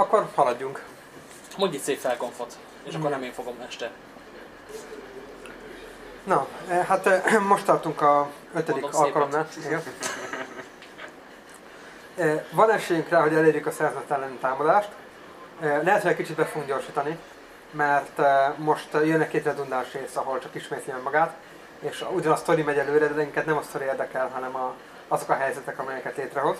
akkor haladjunk. Mondj egy szép felkonfot, és akkor nem én fogom este. Na, eh, hát eh, most tartunk a ötödik Mondom alkalomnál. Eh, Van esélyünk rá, hogy elérjük a szerzet elleni támadást. Eh, Lehet, hogy egy kicsit be fogunk gyorsítani, mert most eh, jönnek két redundáns rész, ahol csak ismétli meg magát, és ugyan a sztori megy előre, de minket nem a sztori érdekel, hanem a, azok a helyzetek, amelyeket létrehoz.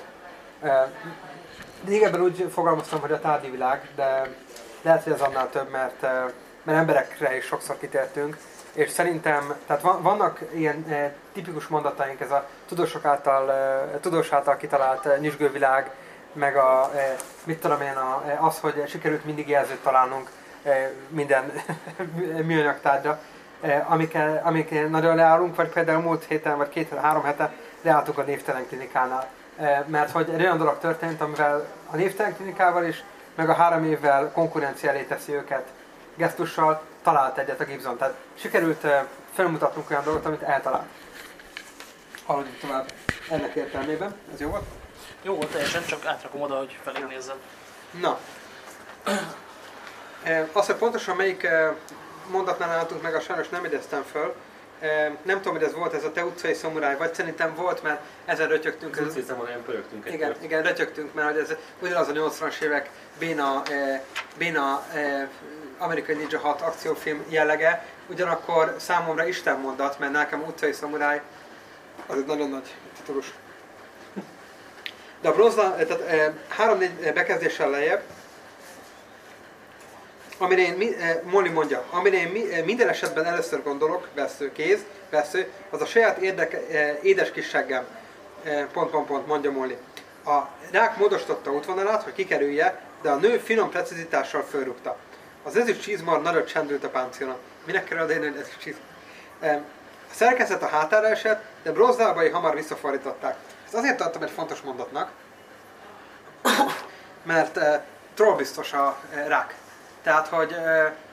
Régebben úgy fogalmaztam, hogy a tárgyi világ, de lehet, hogy ez annál több, mert, eh, mert emberekre is sokszor kitértünk, és szerintem, tehát van, vannak ilyen e, tipikus mondataink, ez a tudósok által, e, tudós által kitalált e, nyüzsgővilág, meg a, e, mit tudom én, a, e, az, hogy sikerült mindig jelzőt találnunk e, minden műanyag tárgyra, e, amikkel, amikkel nagyon leállunk, vagy például múlt héten, vagy két, három hete leálltunk a névtelen klinikánál. E, mert hogy egy olyan dolog történt, amivel a névtelen klinikával is, meg a három évvel konkurencia elé teszi őket gesztussal, talált egyet a Gibson. Tehát sikerült eh, felmutatnunk olyan dolgot, amit eltalált. Haladjunk tovább ennek értelmében. Ez jó volt? Jó volt teljesen, csak átrakom oda, hogy felé nézzem. Na. Eh, Azt, hogy pontosan melyik eh, mondatnál álltunk meg, a sajnos nem ideztem föl. Nem tudom, hogy ez volt ez a te utcai szomuráj, vagy szerintem volt, mert ezen rötyögtünk. Az utcai olyan pörögtünk egy Igen, igen, rötyögtünk, mert ez ugyanaz a 80-as évek béna, béna amerikai Ninja 6 akciófilm jellege, ugyanakkor számomra Isten mondat, mert nekem utcai szamuráj az egy nagyon nagy titulus. De a bronzna, eh, tehát eh, három-négy bekezdéssel lejjebb, amire én, eh, Molly mondja, amire én eh, minden esetben először gondolok, vesző, kéz, vesző, az a saját érdeke, eh, édes kis seggem, eh, pont, pont, pont, mondja Molly. A rák módosította útvonalát, hogy kikerülje, de a nő finom precizitással fölrúgta. Az ezüst csizmar nagyot csendült a páncélon. Minek kell adni egy ezüst csizmar? A szerkezet a hátára esett, de bronzlábai hamar visszafordították. Ezt azért tartom egy fontos mondatnak, mert trollbiztos a rák. Tehát, hogy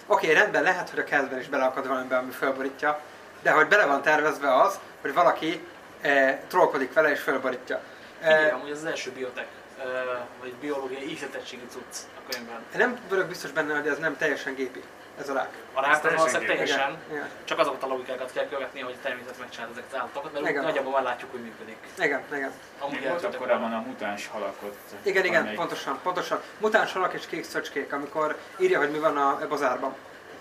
oké, okay, rendben lehet, hogy a kezdben is beleakad valamiben, ami fölborítja, de hogy bele van tervezve az, hogy valaki uh, trollkodik vele és fölborítja. Figyelj, Uh, amúgy az első biotek, ö, vagy biológiai ihletettségi cucc a könyvben. nem vagyok biztos benne, hogy ez nem teljesen gépi, ez a rák. A rák az teljesen valószínűleg teljesen, Igen, csak azokat a logikákat kell követni, hogy a természet megcsinálta ezeket az állatokat, mert úgy Igen. nagyjából már látjuk, hogy működik. igen, igen. Amúgy voltak korábban a mutáns halak ott. Igen, igen, valamelyik- pontosan, pontosan. Mutáns halak és kék szöcskék, amikor írja, hogy mi van a bazárban.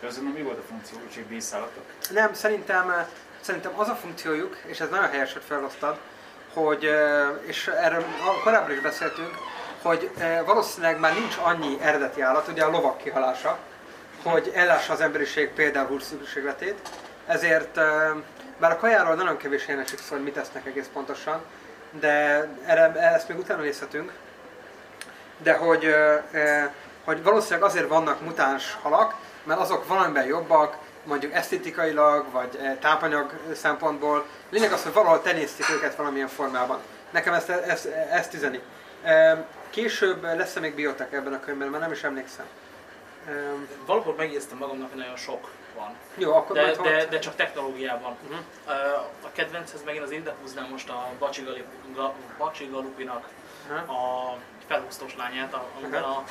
Azon mi volt a funkció, hogy vízszállatok? Nem, szerintem, szerintem az a funkciójuk, és ez nagyon helyes, hogy felosztad, hogy, és erről korábban is beszéltünk, hogy valószínűleg már nincs annyi eredeti állat, ugye a lovak kihalása, hogy ellássa az emberiség például húrszükségletét, ezért bár a kajáról nagyon kevés helyen esik szó, hogy mit esznek egész pontosan, de erre, ezt még utána nézhetünk, de hogy, hogy valószínűleg azért vannak mutáns halak, mert azok valamiben jobbak, mondjuk esztétikailag, vagy tápanyag szempontból. Lényeg az, hogy valahol tenyésztik őket valamilyen formában. Nekem ezt, ezt, ezt üzeni. Később lesz-e még biotek ebben a könyvben, mert nem is emlékszem. Ö, Valahol megjegyeztem magamnak, hogy nagyon sok van. Jó, akkor De, majd de, de csak technológiában. Mhm. Ö, A kedvenchez megint az ide húznám most a Bacsi Galip- Ga- Bacsi Galupinak Aha. a felhúztós lányát, amiben a,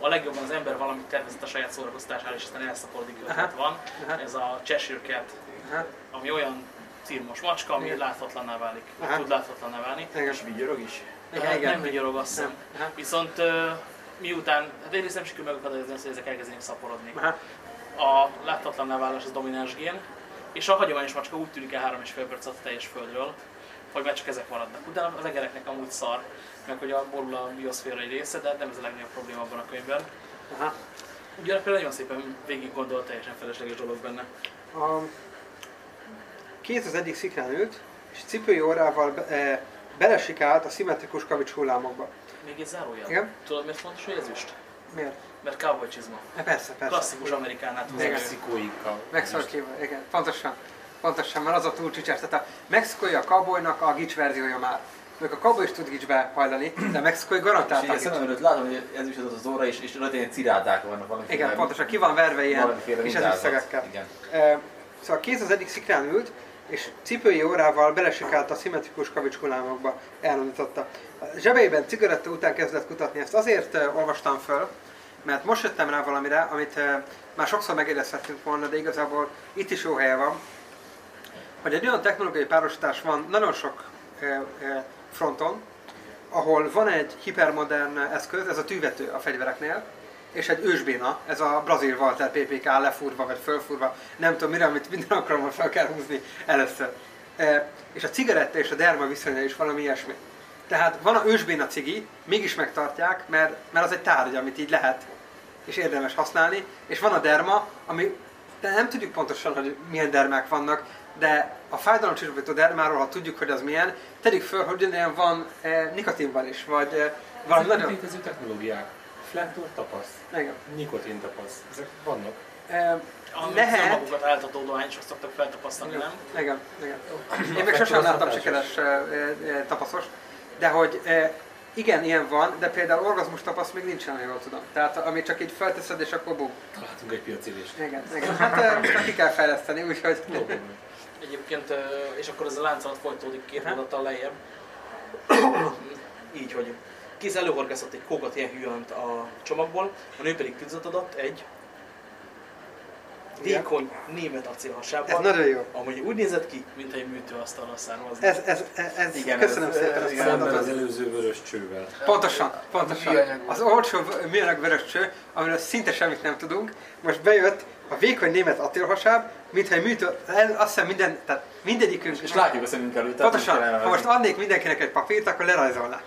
a legjobban az ember valamit tervezett a saját szórakoztására, és aztán elszaporodik Aha. van. Aha. Ez a Cheshire Cat, Aha. ami olyan círmos macska, ami Igen. láthatatlanná válik. Aha. Tud láthatatlanná válni. Igen. És vigyorog is? Igen, igen. Nem vigyorog azt hiszem. Viszont ö, miután, hát egyrészt nem sikerül megakadályozni azt, hogy ezek elkezdenek szaporodni. Aha. A láthatatlanná válás az domináns gén, és a hagyományos macska úgy tűnik el 3,5 perc a teljes földről, hogy már csak ezek maradnak. Utána az egereknek amúgy szar, meg hogy a borul a bioszféra egy része, de nem ez a legnagyobb probléma abban a könyvben. Aha. Ugyanakkor nagyon szépen végig gondolt, teljesen felesleges dolog benne. A kéz az egyik szikrán ült, és cipői órával be, e, belesikált a szimmetrikus kavics hullámokba. Még egy zárójel. Igen? Tudod miért fontos, hogy ezüst? Miért? Mert cowboy csizma. E, persze, persze. Klasszikus amerikánát Igen. ő. Mexikóikkal. Megszorkívva, igen, pontosan. Pontosan, mert az a túl csicsás. Tehát a mexikói a cowboynak a gics verziója már. Még a cowboy is tud gicsbe hajlani, de a mexikói És garantált így a előtt látom, hogy ez is az az óra, és, és rajta ilyen cirádák vannak valamiféle. Igen, pontosan, ki van verve ilyen kis ezüstszegekkel. Igen. E, Szóval a kéz az egyik szikrán ült, és cipői órával belesikált a szimmetrikus kavics hullámokba, elrondította. A zsebeiben cigaretta után kezdett kutatni, ezt azért olvastam föl, Mert most jöttem rá valamire, amit már sokszor megérezhettünk volna, de igazából itt is jó helye van, hogy egy olyan technológiai párosítás van nagyon sok fronton, ahol van egy hipermodern eszköz, ez a tűvető a fegyvereknél, és egy ősbéna, ez a brazil Walter PPK lefúrva vagy fölfúrva, nem tudom mire, amit minden alkalommal fel kell húzni először. És a cigaretta és a derma viszonya is valami ilyesmi. Tehát van a ősbéna cigi, mégis megtartják, mert, mert az egy tárgy, amit így lehet és érdemes használni, és van a derma, ami de nem tudjuk pontosan, hogy milyen dermák vannak, de a fájdalomcsillapító dermáról, ha tudjuk, hogy az milyen, tegyük föl, hogy ugyanilyen van e, nikotinban is, vagy e, valami Ezek nagyon... létező technológiák. Flantor tapasz, Igen. nikotin tapasz. Ezek vannak. E, Amit Lehet. nem magukat áltató dohányosok szoktak feltapasztani, Igen, nem? igen, igen. Én még sosem láttam sikeres e, e, tapaszos, de hogy igen, ilyen van, de például orgazmus tapasz még nincsen, ha jól tudom. Tehát ami csak így felteszed, és akkor bum. Találtunk egy piacérést. Igen, igen. Hát csak ki kell fejleszteni, úgyhogy... Egyébként, és akkor ez a láncolat folytódik két mondattal lejjebb. Így, hogy kéz előhorgászott egy kókat ilyen hűant a csomagból, a nő pedig tüzet adott egy. Vékony német Ez acélhasábbal, nagyon jó. amúgy úgy nézett ki, mint egy műtőasztalra származik. Ez, ez, ez, ez Igen, köszönöm ez- szépen ez- Szemben az előző vörös csővel. Pontosan, pontosan. Az olcsó műanyag vörös cső, amiről szinte semmit nem tudunk, most bejött a vékony német attélhasáb, mintha egy műtő, el- azt hiszem minden, tehát mindegyikünk, És látjuk a szemünk előtt. pontosan, ha most adnék mindenkinek egy papírt, akkor lerajzolná.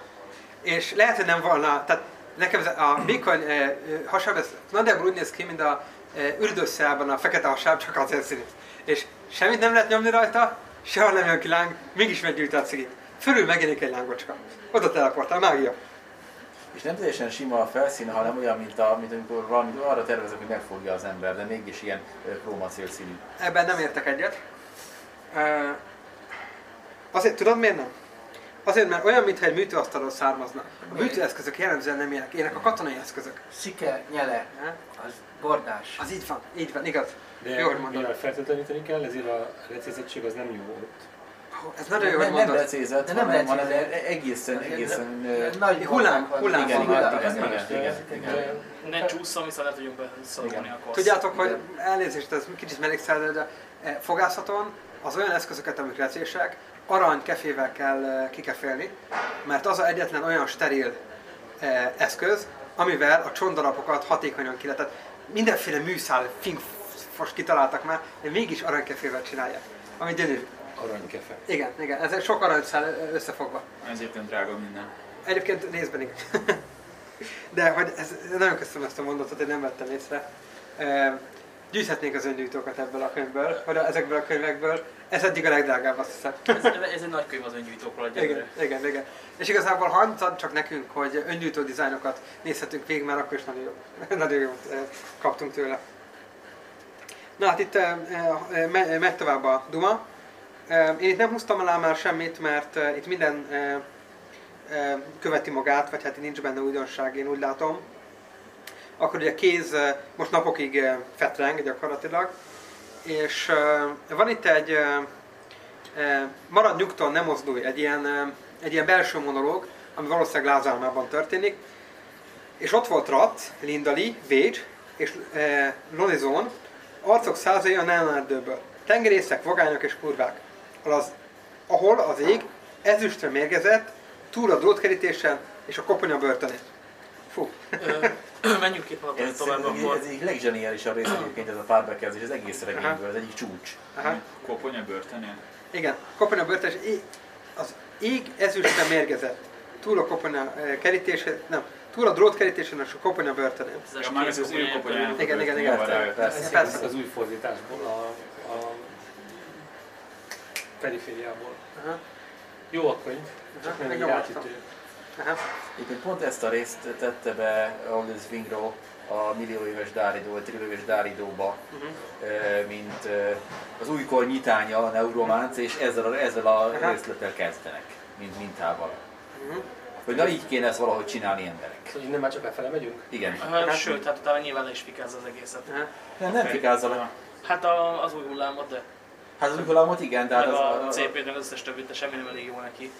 És lehet, hogy nem volna, tehát nekem ez a vékony eh, eh, hasáb, ez nagyjából úgy néz ki, mint a ürdőszeában a fekete hasáb, csak azért színű. És semmit nem lehet nyomni rajta, sehol nem jön ki láng, mégis meggyűjti a cigit. Fölül megjelenik egy lángocska. Oda teleportál, mágia. És nem teljesen sima a felszíne, hanem olyan, mint, a, mint amikor valamit arra tervezek, hogy megfogja az ember, de mégis ilyen krómacél színű. Ebben nem értek egyet. Azért tudod miért nem? Azért, mert olyan, mintha egy műtőasztalról származna. A műtőeszközök jellemzően nem ilyenek, ilyenek a katonai eszközök. Szike, nyele, Ne? az bordás. Az így van, így van, igaz. De Jó, hogy mondod. mivel feltétleníteni kell, ezért a recézettség az nem jó ott. Ez nagyon jó, nem, hogy nem mondod. lecézett, De nem hanem, hanem lecézett. egészen, egészen... Nagy Hullám- hullám Igen, van. igen, igen, igen. Ne csúszom, hiszen le tudjunk beszorulni a kosz. Tudjátok, hogy elnézést, ez kicsit mellékszerű, de eh, fogászaton az olyan eszközöket, amik recések, arany kefével kell kikefélni, mert az a egyetlen olyan steril eszköz, amivel a csondalapokat hatékonyan ki lehet. Mindenféle műszál, fingfos kitaláltak már, de mégis aranykefével csinálják. Ami gyönyörű. Aranykefe. Igen, igen, ez sok aranyszál összefogva. Ezért nem drága minden. Egyébként nézben igen. De hogy ez, nagyon köszönöm ezt a mondatot, hogy nem vettem észre. Gyűjthetnénk az öngyújtókat ebből a könyvből, vagy ezekből a könyvekből. Ez eddig a legdrágább, azt hiszem. Ez, ez egy nagy könyv az öngyújtókról Igen, egyelőre. igen, igen. És igazából ha annyit ad csak nekünk, hogy öngyújtó dizájnokat nézhetünk végig, már akkor is nagyon jó. nagyon jót eh, kaptunk tőle. Na hát itt eh, eh, me- megy tovább a Duma. Én itt nem húztam alá már semmit, mert itt minden követi magát, vagy hát nincs benne újdonság, én úgy látom. Akkor ugye a kéz most napokig fetreng gyakorlatilag, és van itt egy marad nyugton, nem mozdulj, egy ilyen, egy ilyen belső monológ, ami valószínűleg lázálmában történik. És ott volt Rat, Lindali, Vage és eh, Lonizon, arcok százai a Nánerdőből. Tengerészek, vagányok és kurvák. Az, ahol az ég ezüstre mérgezett, túl a drótkerítésen és a koponya börtönén. Fú, Menjünk két mondatot Ez, tovább, akkor ez egy legzseniálisabb rész egyébként ez a párbekezdés, az egész regényből, ez egyik csúcs. aha. Koponya börtönén? Igen, koponya börtön, és az ég ezüstre mérgezett. Túl a koponya eh, kerítésen, nem, túl a drótkerítésen és a koponya börtönén. ez Ja, már ez az ő koponyának a Igen, igen, igen. Persze. Persze. Az új fordításból, a, a perifériából. Aha, Jó a könyv, csak nem egy átütő. Aha. Egyébként pont ezt a részt tette be Aldous Wingro a millió éves Dáridó, vagy trillió éves Dáridóba, ö, mint az újkor nyitánya a neurománc, és ezzel a, ezzel a Aha. részlettel kezdenek, mint mintával. Mhm. Hogy na így kéne ezt valahogy csinálni emberek. Szóval innen már csak befele megyünk? Igen. Hát, Sőt, hát utána nyilván le is fikázza az egészet. Aha. Nem, nem fikázza le. Hát a, az új hullámot, de Hát az új hullámot igen, de hát az, a CP-nek az összes többit, de semmi nem elég jó neki.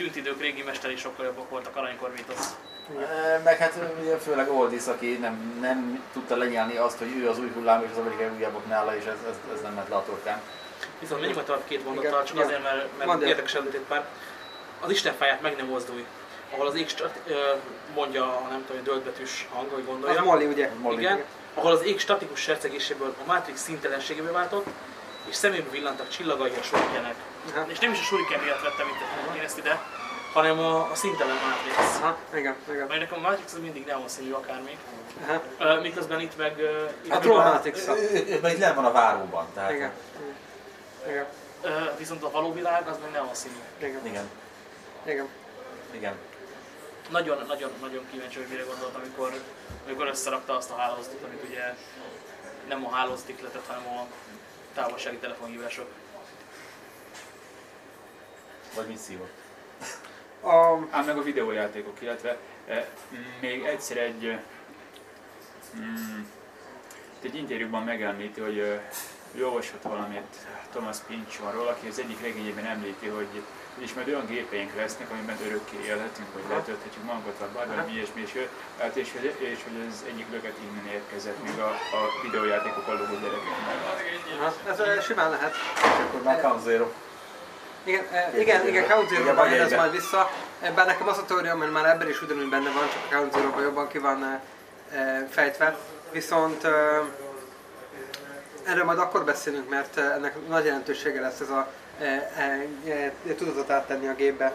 Tűnt idők régi mesteri sokkal jobbak voltak aranykor, mint az. E, Meg hát ugye főleg Oldis, aki nem, nem tudta lenyelni azt, hogy ő az új hullám és az amerikai újabbak nála, és ez, ez, ez nem ment le a torkán. Viszont menjünk tovább két mondattal, Igen, csak igen. azért, mert, mert Mondd el. érdekes említett már. Az Istenfáját meg nem mozdulj, ahol az ég mondja a nem tudom, döltbetűs hang, hogy Az gondolja. Molly, ugye? Molly. Igen, ahol az ég statikus sercegéséből a Matrix színtelenségébe váltott, és szemébe villantak csillagai a surikenek. És nem is a suriken miatt vettem itt én ezt ide, hanem a, a szintelen Matrix. Aha, igen, igen. Mert nekem a Matrix az mindig neon színű akármi. Aha. Ö, miközben itt meg... ö, itt A meg Troll a- Matrix. Meg itt le van a váróban, tehát Igen. Igen. ö, viszont a való világ az meg neon színű. Igen. igen, Igen. igen. Nagyon, nagyon, nagyon kíváncsi, hogy mire gondolt, amikor, amikor összerakta azt a hálózatot, amit ugye nem a hálózat ikletet, hanem a távolsági telefonhívások. Vagy mit szívott? A, Ám meg a videójátékok, illetve e, még egyszer egy, e, mm, egy interjúban megemlíti, hogy e, ő olvasott valamit Thomas Pynchonról, aki az egyik regényében említi, hogy és majd olyan gépeink lesznek, amiben örökké élhetünk, hogy letölthetjük magunkat a bármi ilyesmi, és, ő- hát és, hogy- és hogy az egyik löket innen érkezett, még a, a videójátékok a logó aha, ez simán lehet. Akkor már Zero. Igen, e, igen, igen, Count Igen, jön ez majd vissza. Ebben nekem az a teória, mert már ebben is ugyanúgy benne van, csak a Count Zero-ban jobban ki van e, e, fejtve. Viszont erről majd akkor beszélünk, mert ennek nagy jelentősége lesz ez a tudatot áttenni a gépbe.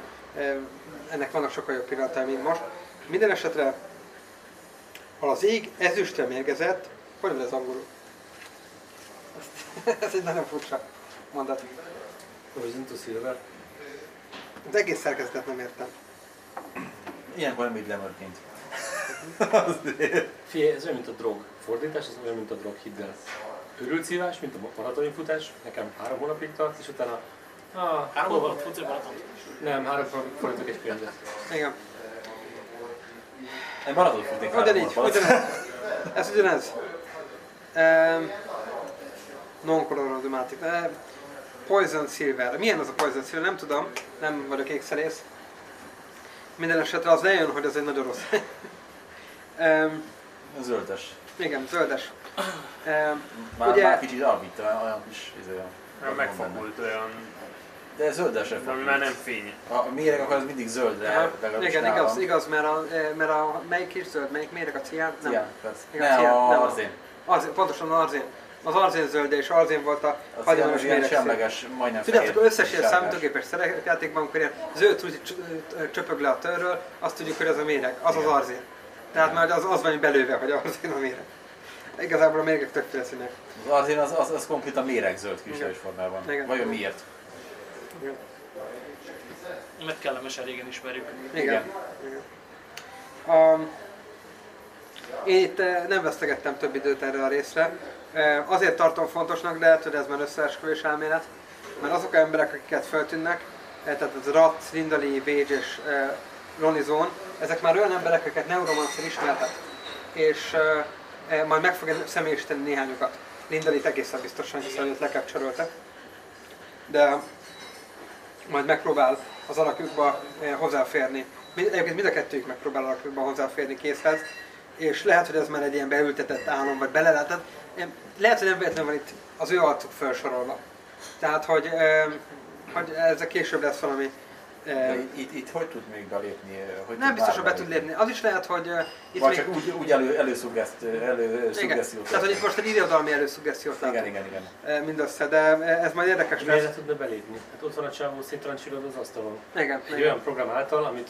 Ennek vannak sokkal jobb pillanatai, mint most. Minden esetre, ha az ég ezüstre mérgezett, hogy van ez angolul? ez egy nagyon furcsa mondat. Poison to Silver. Az egész szerkezetet nem értem. Ilyenkor nem így lemörként. Figyelj, ez olyan, mint a drog. Fordítás, az olyan, mint a drog, hidd el. Örült szívás, mint a maratoni futás, nekem három hónapig tart, és utána... Ah, Három van? futsz egy maraton. Nem, három hónapig fordítok egy pénzet. Igen. Egy maratot futnék három Ugyanígy, ugyanez. Ez ugyanez. Um, Non-colorodomatic. Poison Silver. Milyen az a Poison Silver? Nem tudom. Nem vagyok ékszerész. Minden esetre az lejön, hogy az egy nagyon rossz. um, Zöldes. igen, zöldes. Um, Már, Ugye- már kicsit alvitt, olyan, kis... izé, olyan- Olyan megfogult, olyan, De zöldesre ami már nem fény. A méreg akkor az mindig zöldre, igen, nálam. igaz, igaz, mert a, eh, mert a melyik is zöld, melyik méreg a cián? Nem. Igen, persze. Igen, Ne, cián, a nem. arzén. Arzén, pontosan az arzén. Az arzén zöld és arzén volt a Az hagyományos ilyen méreg semleges, majdnem Tudjátok, összes ilyen számítógépes szerepjátékban, amikor ilyen zöld csöpög le a törről, azt tudjuk, hogy ez a méreg, az az Igen. arzén. Tehát már az, az van belőve, hogy arzén a méreg. Igazából a mérgek többféle színek. Az arzén az, az, az konkrétan méregzöld kristályos formában. Igen. Vajon miért? Mert kellemesen régen ismerjük. Igen. Igen. Igen. Um, én itt eh, nem vesztegettem több időt erre a részre. Azért tartom fontosnak, de hogy ez már összeesküvés elmélet, mert azok a emberek, akiket feltűnnek, eh, tehát az Rat, Lindali, Vage és Ronnie Zone, ezek már olyan emberek, akiket Neuromancer ismerhet, és eh, majd meg fogja személyisíteni néhányukat. Lindalit egészen biztosan, hiszen őt lekapcsolta. De majd megpróbál az alakjukba eh, hozzáférni. Egyébként mind a kettőjük megpróbál alakjukba hozzáférni készhez, és lehet, hogy ez már egy ilyen beültetett álom, vagy belelátett. Lehet, hogy nem véletlenül van itt az ő arcuk felsorolva. Tehát, hogy, hogy ezzel később lesz valami... De itt, itt, hogy tud még belépni? Hogy nem biztos, hogy be tud lépni. Az is lehet, hogy itt Vagy még... csak úgy, úgy elő, előszuggeszt, elő, Igen, szuggesztiót. tehát, hogy itt most egy irodalmi előszuggesztiót igen, látunk igen, igen. eh, mindössze, de ez majd érdekes Miért lesz. ne tudna belépni? Hát ott van a csávó széttrancsírod az asztalon. Igen, Egy igen. olyan program által, amit,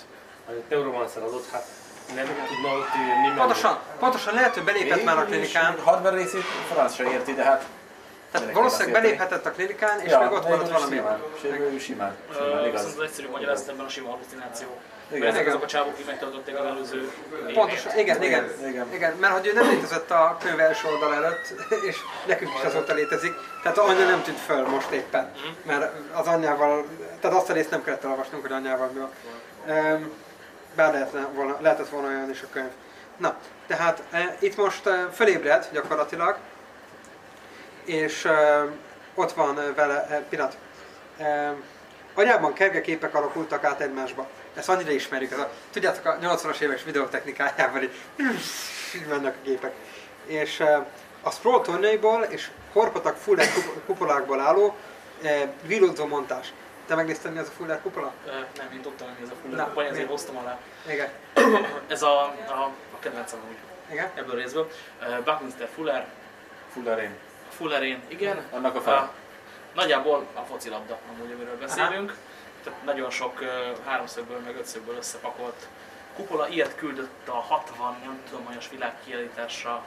amit Neuromancer adott, hát nem tudna ott Pontosan, pontosan lehet, hogy belépett már a klinikán. Hardware részét franc se érti, de hát... Tehát valószínűleg beléphetett a klinikán, és Ja, még ott maradt valami. Simán, simán, simán, simán, igaz. Az egyszerű magyarázat ebben a sima hallucináció. Igen. Mert ezek Igen. azok a csávok, akik megtartották az előző. Pontosan, igen, igen, Igen, igen. igen. mert hogy ő nem létezett a könyv első oldal előtt, és nekünk is azóta létezik. Tehát anya nem tűnt föl most éppen, mert az anyjával, tehát azt a részt nem kellett elolvasnunk, hogy anyjával mi van. Bár lehetne volna, lehetett volna olyan is a könyv. Na, tehát e, itt most e, fölébred gyakorlatilag, és e, ott van e, vele, e, pillanat, e, anyában kerge képek alakultak át egymásba. Ezt annyira ismerjük, ez a, tudjátok, a 80-as évek videótechnikájában így, így mennek a gépek. És eh, a tornyaiból és Horpatak kup- kupolákból álló eh, villódzó montás. Te megnézted mi az a Fuller kupola? Nem, én tudtam, hogy ez a Na, fuller, vagy ezért mi? hoztam alá. Igen. Ez a, a, a kedvencem úgy Igen. ebből a részből. Buckminster Fuller, Fullerén. Fullerén, igen. Annak a fel. A, nagyjából a focilabda, amúgy amiről beszélünk. Tehát nagyon sok háromszögből, meg ötszögből összepakolt kupola. Ilyet küldött a 60, nem tudom, olyas világkiállításra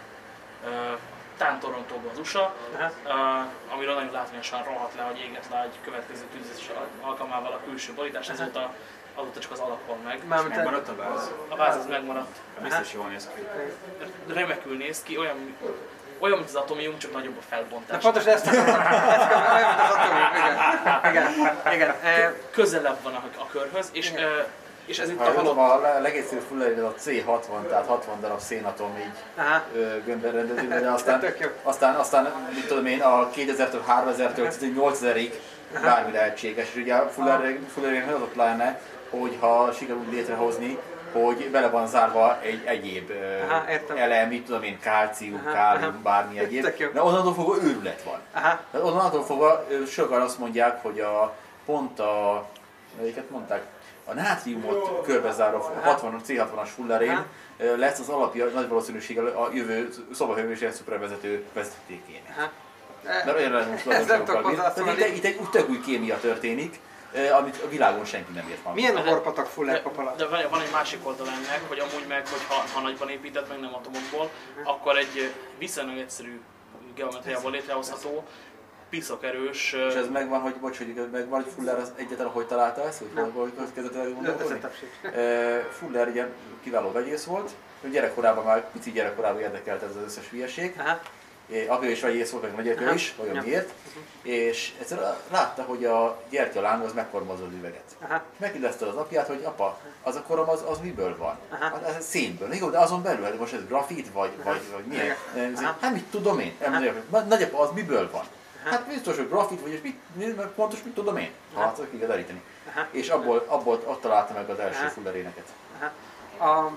Tán Torontóba az USA, Aha. uh, amiről nagyon látványosan rohadt le, hogy éget le egy következő tűzés alkalmával a külső borítás, azóta, azóta csak az alap van meg. Mármint Megmaradt a váz? A váz az megmaradt, Biztos jól néz ki. remekül néz ki, olyan, olyan, mint az atomium, csak nagyobb a Na felbontás. pontosan ezt akarom, ezt akarom, olyan, mint az atomium, igen. Igen, igen. Közelebb van a, a körhöz, és, Igen. És ez itt Ha a halott a legegyszerűbb Fullerén az a C60, tehát 60 darab szénatom így gömbben rendeződve, de aztán, aztán, aztán, mit tudom én, a 2000-től 3000-től 8000-ig bármi lehetséges. És ugye a Fuller- Fullerén az a pláne, hogy ha sikerül létrehozni, hogy bele van zárva egy egyéb Aha, elem, mit tudom én, kálcium, kálium, bármi egyéb. De onnantól fogva őrület van. Aha. Tehát onnantól fogva sokan azt mondják, hogy a pont a, melyiket mondták, a nátriumot körbezáró 60, C60-as fullerén lesz az alapja nagy valószínűséggel a jövő szobahőmérséklet szupervezető vezetékének. De olyan valószínűleg tudok Tehát itt, egy- itt egy úgy tök új kémia történik, amit a világon senki nem ért meg. Milyen a Horpatak Fuller de, van, van egy másik oldal ennek, hogy amúgy meg, hogy ha, ha nagyban építed meg, nem atomokból, akkor egy viszonylag egyszerű geometriából létrehozható, piszok erős, És ez megvan, hogy bocs, hogy megvan, hogy Fuller az egyetlen, hogy találta ezt, hogy hol, kezdett el gondolkodni? Fuller ugye kiváló vegyész volt, gyerekkorában már, pici gyerekkorában érdekelt ez az összes hülyeség. Aha. Apja is vegyész volt, meg nagyapja Aha. is, olyan Ja. miért. És egyszer látta, hogy a gyertyaláng az megkormozza az üveget. Aha. Megkérdezte az apját, hogy apa, az a korom az, az miből van? Aha. Hát ez szénből. Jó, de azon belül, hát most ez grafit, vagy, vagy, vagy milyen? Aha. Hát mit tudom én? Aha. Nagyapa, az miből van? Hát biztos, hogy grafit, vagy mit, meg pontos, mit tudom én? Hát, ki kell deríteni. Aha. És abból, abból ott találta meg az első Aha. fulleréneket. A,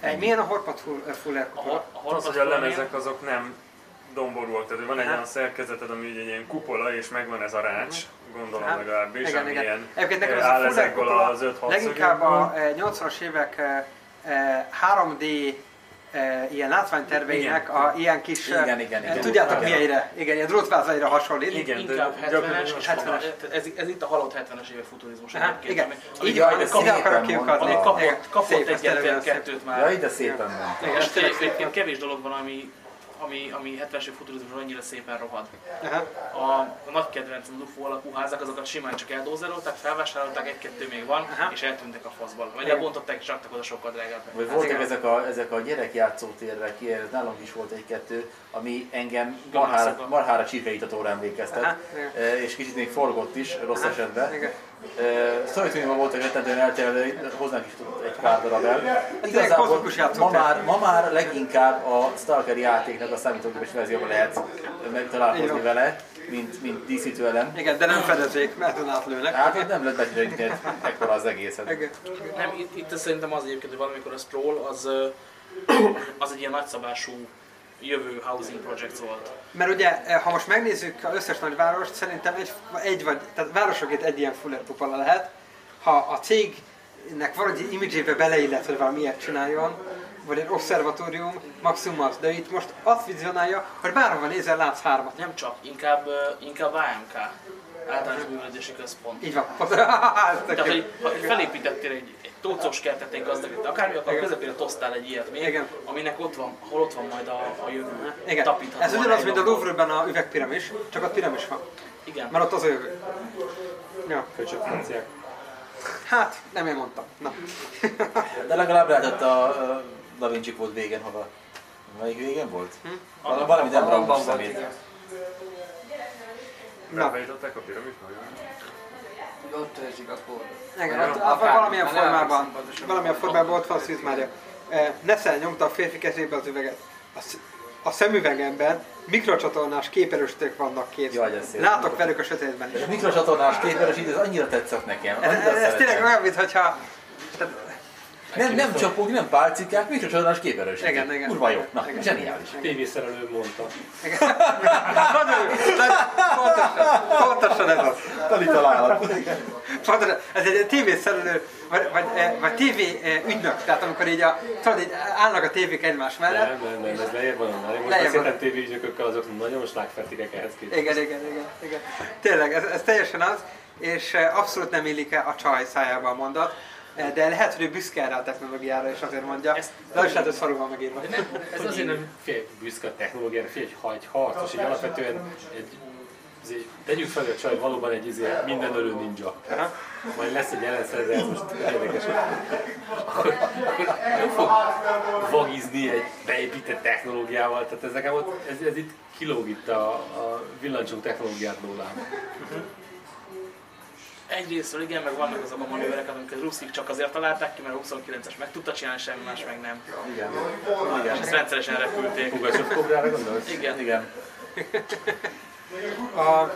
eh, milyen a Horpat Full- Fuller a, a Az, hogy a lemezek azok nem domborúak, tehát van egy Aha. olyan szerkezeted, ami ugye egy ilyen kupola, és megvan ez a rács, gondolom Aha. legalábbis, Igen, ami igen. ilyen Egyébként nekem eh, ez a áll Fuller ezekből kupola az 5 6 leginkább a eh, 80-as évek eh, eh, 3D eh, ilyen látványterveinek Igen. a ilyen kis, eh, Igen, igen, igen. tudjátok Igen. milyenre? Igen, ilyen drótvázaira hasonlít. Igen, de inkább 70-es, gyakorlatilag és 70-es. 70-es. Ez, ez itt a halott 70-es évek futurizmus Aha, egyébként, igen. ami- Így Jaj, van, de ide szépen akarok kiukadni. kapott, kapott egyet, kettőt már. Ja, ide szépen ment. Igen, és egyébként kevés dolog van, ami, ami, ami 70-es év futurizmusban annyira szépen rohad. Aha. A, a nagy kedvencem az UFO alakú házak, azokat simán csak eldózerolták, felvásárolták, egy-kettő még van, Aha. és eltűntek a faszból. Vagy Igen. lebontották és raktak oda sokkal drágább. Vagy Hát voltak igen. ezek a, ezek a gyerekjátszótérek, ilyen, nálunk is volt egy-kettő, ami engem marhára, marhára csirkeítatóra emlékeztet, Aha, e, és kicsit még forgott is, rossz Aha, esetben. igen. Szovjetunióban voltak rettentően elterjedő, de hoznánk is tudott egy pár darab el. egy kozmikus ma már, ma már leginkább a Stalker játéknak a számítógépes verzióban lehet megtalálkozni vele, mint, mint díszítő elem. Igen, de nem fedezék, mert ön átlőnek. Hát ott nem lehet becsülni, ekkora az egészet. Igen. Nem, itt, itt szerintem az egyébként, hogy valamikor a Stroll az, az egy ilyen nagyszabású jövő housing project volt. Mert ugye, eh, ha most megnézzük az összes nagyvárost, szerintem egy, egy vagy, tehát városokért egy ilyen Fuller kupola lehet. Ha a cégnek valahogy imidzsébe beleillet, hogy valami ilyet csináljon, vagy egy obszervatórium, maximum az. De itt most azt vizionálja, hogy bárhova nézel, látsz hármat. Nem csak, inkább, ö, inkább AMK, általános művelődési központ. Így van. Tehát, hogy felépítettél egy tócos kertet, egy gazdag, akármi, akkor Igen. közepére tosztál egy ilyet még, Igen. aminek ott van, ahol ott van majd a, a jövő. Igen. tapintható Ez ugyanaz, mint a. Louvre-ben a üvegpiramis, csak ott piramis van. Igen. Mert ott az a jövő. Ja. Köcsög franciák. Hát, nem én mondtam. Na. De legalább lehetett a, a Da Vinci volt végen, hova? Melyik végen volt? Val- Valami nem volt, szemét. Na. Felbejtották a piramis Hogy Ott őrzik a kód. Igen, ott, akár- valamilyen formában, valamilyen formában ott van Szűz Mária. Eh, Neszel nyomta a férfi kezébe az üveget. A, a szemüvegemben mikrocsatornás képerősítők vannak két. Jaj, ez szép. Látok velük a sötétben is. Ez a mikrocsatornás képerősítő, ez annyira tetszett nekem. Ez, annyira ez, ez tényleg olyan, mintha Nem, nem csapok, nem pálcikák, mikrocsatornás képerősítő. Igen, igen. Kurva jó. Na, Igen. zseniális. Tévészerelő mondta. Nagyon jó. Pontosan, pontosan ez az. Tali találat. Pontosan, ez egy tévészerelő, vagy, vagy, eh, vagy tévé eh, ügynök, tehát amikor így, a, tudod, így állnak a tévék egymás mellett. Nem, nem, nem, ez lejjebb van annál. Én most beszéltem tévéügynökökkel, azok nagyon slágfertikek ehhez képest. Igen, igen, igen, igen. Tényleg, ez, ez teljesen az, és eh, abszolút nem illik a csaj szájába a mondat, de lehet, hogy ő büszke erre a technológiára, és azért mondja, Ezt- de az is lehet, hogy szarul van megírva. Ez azért nem fél büszke a technológiára, fél egy hagy harcos, így alapvetően egy, azért tegyük fel, hogy a csaj valóban egy izé, minden ölő ninja. Majd lesz egy ellenszerre, de ez most érdekes. Akkor, akkor nem fog vagizni egy beépített technológiával, tehát ez nekem ott, ez, ez itt kilóg itt a, a villancsunk technológiát lólám. Egyrésztről igen, meg vannak azok a manőverek, amiket Ruszik csak azért találták ki, mert a 29-es meg tudta csinálni, semmi más meg nem. Igen. És Igen. ezt rendszeresen repülték. Pugacsov kobrára gondolsz? Igen. Igen. A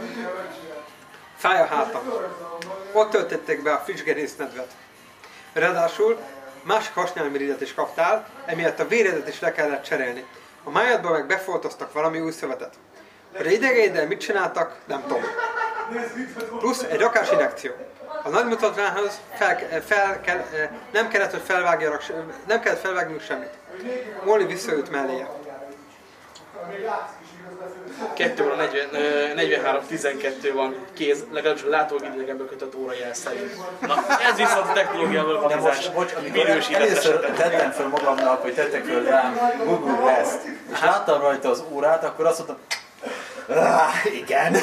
fáj a háta. Ott töltötték be a frissgerincnedvet. Ráadásul másik hasnyálmirigyet is kaptál, emiatt a véredet is le kellett cserélni. A májadban meg befoltoztak valami új szövetet. Hogy a idegeiddel mit csináltak, nem tudom. Plusz egy rakás injekció. A nagymutatványhoz fel, fel kell, nem kellett, hogy felvágjanak, nem kellett felvágniuk semmit. Molly visszajött melléje. 2 óra 40, ö, 43, 12 van kéz, legalábbis a látóidegenből kötött órajel szerint. Na, ez viszont a technológiával De valizás. most, bocs, amikor Minősített először tettem föl magamnak, hogy tettek föl rám Google Glass-t, és láttam rajta az órát, akkor azt mondtam, "Ah, igen,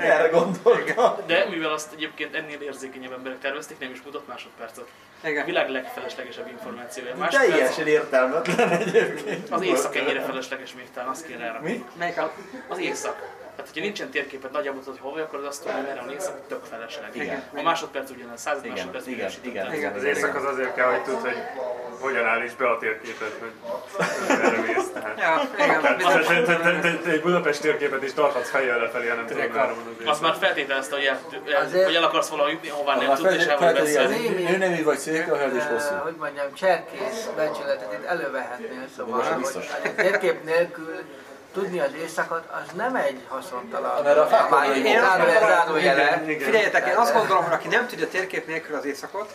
erre gondoltam. De mivel azt egyébként ennél érzékenyebb emberek tervezték, nem is mutat másodpercet. A Igen. világ legfeleslegesebb információja. Másodperc Teljesen értelmetlen egyébként. az éjszak ennyire felesleges még talán, azt kéne erre. Mi? Melyik a... Az éjszak. Tehát, hogyha nincsen térképed nagyjából hogy hova vagy, akkor az azt tudod, hogy merre van éjszak, tök felesleg. Igen. A másodperc ugyanaz, 100 Igen, másodperc igen, minősített. igen, Igen. Az éjszak az azért kell, hogy tudd, hogy hogyan állíts be a térképet, hogy erre mész. Tehát. Igen, egy Budapest térképet is tarthatsz fejjel lefelé, hanem tudod már mondani. Azt már feltételezte, hogy el, akarsz valahol jutni, ahová nem A tudsz, és el vagy beszélni. nőnemű vagy szőke, a hölgy is Eh, hosszú. Hogy mondjam, cserkész becsületet itt elővehetnél, szóval, hogy a térkép nélkül tudni az éjszakot, az nem egy haszontalan. Mert a fákon én. Figyeljetek, én azt gondolom, hogy aki nem tudja térkép nélkül az éjszakot,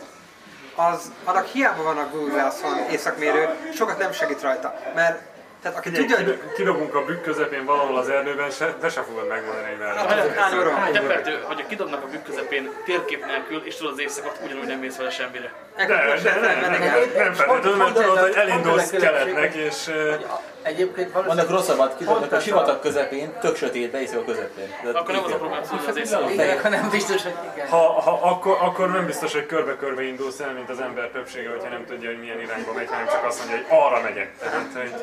az, annak hiába van a Google Glass-on éjszakmérő, sokat nem segít rajta. Mert tehát aki tudja, hogy kid- kidobunk a bükk közepén valahol az erdőben, se, de se fogod megmondani, hogy merre. van? Tepertő, hogyha kidobnak a bükk közepén térkép nélkül, és tudod az éjszakot, ugyanúgy nem mész vele semmire. De, de, de, de, nem, nem, igen. nem feltétlenül, mert tudod, hogy elindulsz keletnek, és Egyébként Vannak rosszabbat, kidobnak a sivatag közepén, tök sötét, beiszik a közepén. De Akkor nem az a probléma, hogy az akkor nem biztos, hogy igen. ha, ha akkor, akkor nem biztos, hogy körbe-körbe indulsz el, mint az ember többsége, hogyha nem tudja, hogy milyen irányba megy, hanem csak azt mondja, hogy arra megyek. Tehát, hogy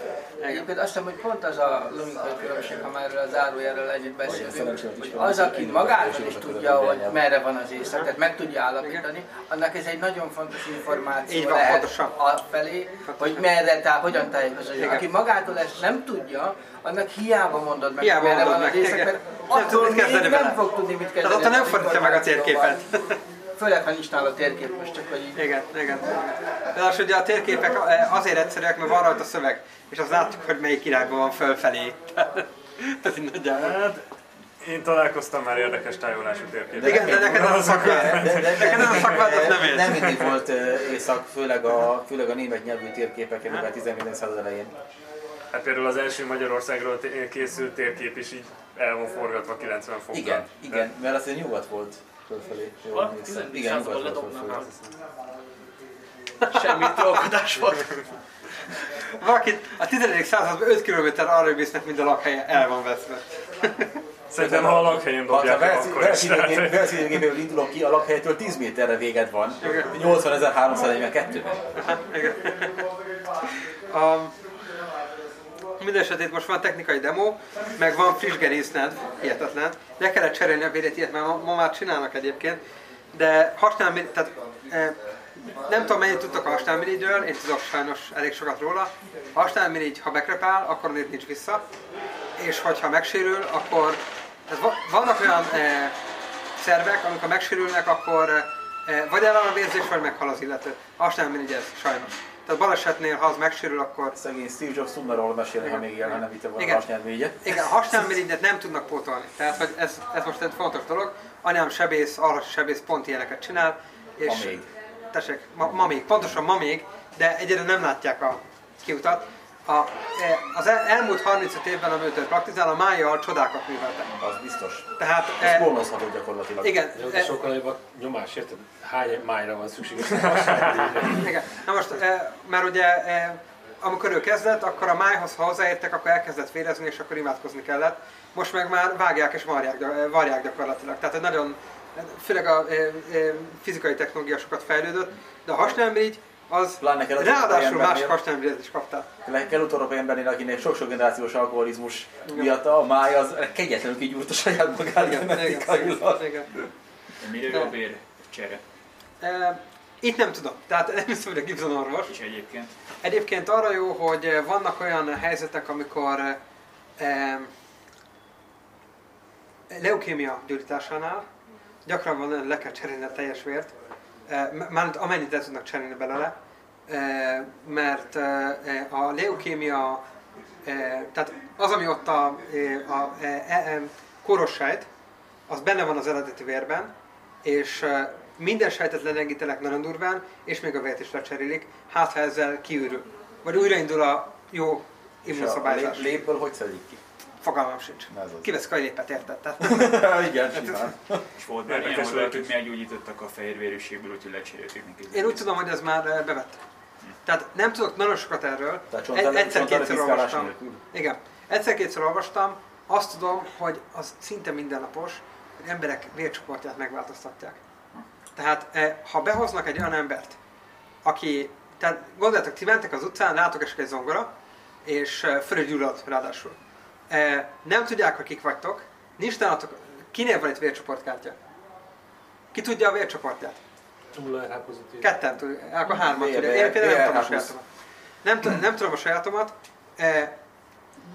Egyébként azt hiszem, hogy pont az a logikai különbség, ha már a zárójelről együtt beszélünk, hogy az, aki magától is tudja, hogy hogy merre van az éjszak, tehát meg tudja állapítani, annak ez egy nagyon fontos információ lehet felé, hogy merre, tá, hogyan tájékozódjon. Aki magától ezt nem tudja, annak hiába mondod meg, Hiába hogy merre van az éjszak, mert attól még nem fog tudni mit kezdeni. Tehát attól nem fordítja meg a térképet. Főleg, ha nincs nála térkép most, csak hogy így. Igen, igen. De az, ugye a térképek eh, azért egyszerűek, mert van rajta szöveg, és azt látjuk, hogy melyik irányban van fölfelé. Tehát így nagyjából. hát, én találkoztam már érdekes tájolású térképet. Igen, de neked az a szakmád. De, de, de, Neked ez a szakmád, az nem ér. nem mindig volt ö, éjszak, főleg a, főleg a német nyelvű térképeken, mivel 19. század elején. Hát például az első Magyarországról készült térkép is így el van forgatva 90 fokkal. Igen, igen, mert az egy nyugat volt fölfelé. jól Valaki emlékszem. 11. Igen, nyugat volt fölfelé. Semmi trollkodás volt. Valaki a 11. században 5 km arra visznek, mint a lakhelye el van veszve. Szerintem ha a lakhelyen Ha a dobják, akkor is. Tehát, versenyegépéből indulok ki, a lakhelytől 10 méterre véged van. 80.342-ben. A, minden esetén most van technikai demo, meg van friss gerincned, hihetetlen. Le kellett cserélni a vérét, ilyet már ma, ma már csinálnak egyébként. De használmirigy, tehát e, nem tudom mennyit tudtok a használmirigyről, én tudok sajnos elég sokat róla. A használmirigy, ha bekrepál, akkor itt nincs vissza. és hogyha megsérül, akkor va- vannak olyan e, szervek, amikor megsérülnek, akkor e, vagy eláll a vérzés, vagy meghal az illető. Mindegy ez, sajnos. Tehát balesetnél, ha az megsérül, akkor Szegény Steve Jobs tudna róla mesélni, ha még él, ha nem vitte volna Igen. a hasnyálményet. igen, a hasnyálmirigyet nem tudnak pótolni. Tehát, hogy ez, ez most egy fontos dolog. Anyám sebész, alhasi sebész pont ilyeneket csinál. És még. Tessék, ma, ma még, pontosan ma még, de egyre nem látják a kiutat. A, e, az el, elmúlt 35 évben, amit ő praktizál, a májjal csodákat műveltek. Az biztos. Tehát, Ez e, klónozható gyakorlatilag. igen, Jó, e, de sokkal nagyobb a nyomás, érted? Hány májra van szükség? igen. Na most, e, mert ugye, e, amikor ő kezdett, akkor a májhoz, ha hozzáértek, akkor elkezdett vérezni, és akkor imádkozni kellett. Most meg már vágják és varják, e, varják gyakorlatilag. Tehát egy nagyon, főleg a e, e, fizikai technológia sokat fejlődött, de a hasnyálmirigy az kell ráadásul más hasnyálmirigyet is kaptál. Kelet-európai embernél, akinek sok-sok generációs alkoholizmus miatt a máj az kegyetlenül kigyúrt a saját magát genetikailag. igen. Mire jó bér csere? E, Itt nem tudom, tehát nem hiszem, hogy a Gibson orvos. És egyébként Egyébként arra jó, hogy vannak olyan helyzetek, amikor e, leukémia gyógyításánál gyakran van, le kell cserélni a teljes vért, e, mármint amennyit le tudnak cserélni belőle, e, mert e, a leukémia, tehát az, ami ott a, a e, e, kóros sejt, az benne van az eredeti vérben, és minden sejtet lenegítenek nagyon durván, és még a vért is lecserélik, hát ha ezzel kiürül. Vagy újraindul a jó És a immunszabályzás. lé- lépből hogy szedik ki? Fogalmam sincs. Ez az. Kivesz kajlépet, érted? Tehát, Igen, simán. és volt már ilyen, Érdekes hogy valakit meggyógyítottak a fehérvérűségből, úgyhogy lecserélték neki. én úgy tudom, hogy ez már eh, bevett. Tehát nem tudok nagyon sokat erről. Csontalé- Egyszer-kétszer olvastam. Igen. Egyszer-kétszer olvastam, azt tudom, hogy az szinte mindennapos, hogy emberek vércsoportját megváltoztatják. Tehát eh, ha behoznak egy olyan embert, aki, tehát gondoljátok, ti mentek az utcán, látok esik egy zongora, és eh, fölgyullad ráadásul. Eh, Nem tudják, hogy kik vagytok, nincs nálatok, kinél van itt vércsoportkártya? Ki tudja a vércsoportját? Nulla RH pozitív. Ketten tudják, akkor hárman VR, tudják. Én például nem tudom a sajátomat. Nem, nem tudom a sajátomat. E,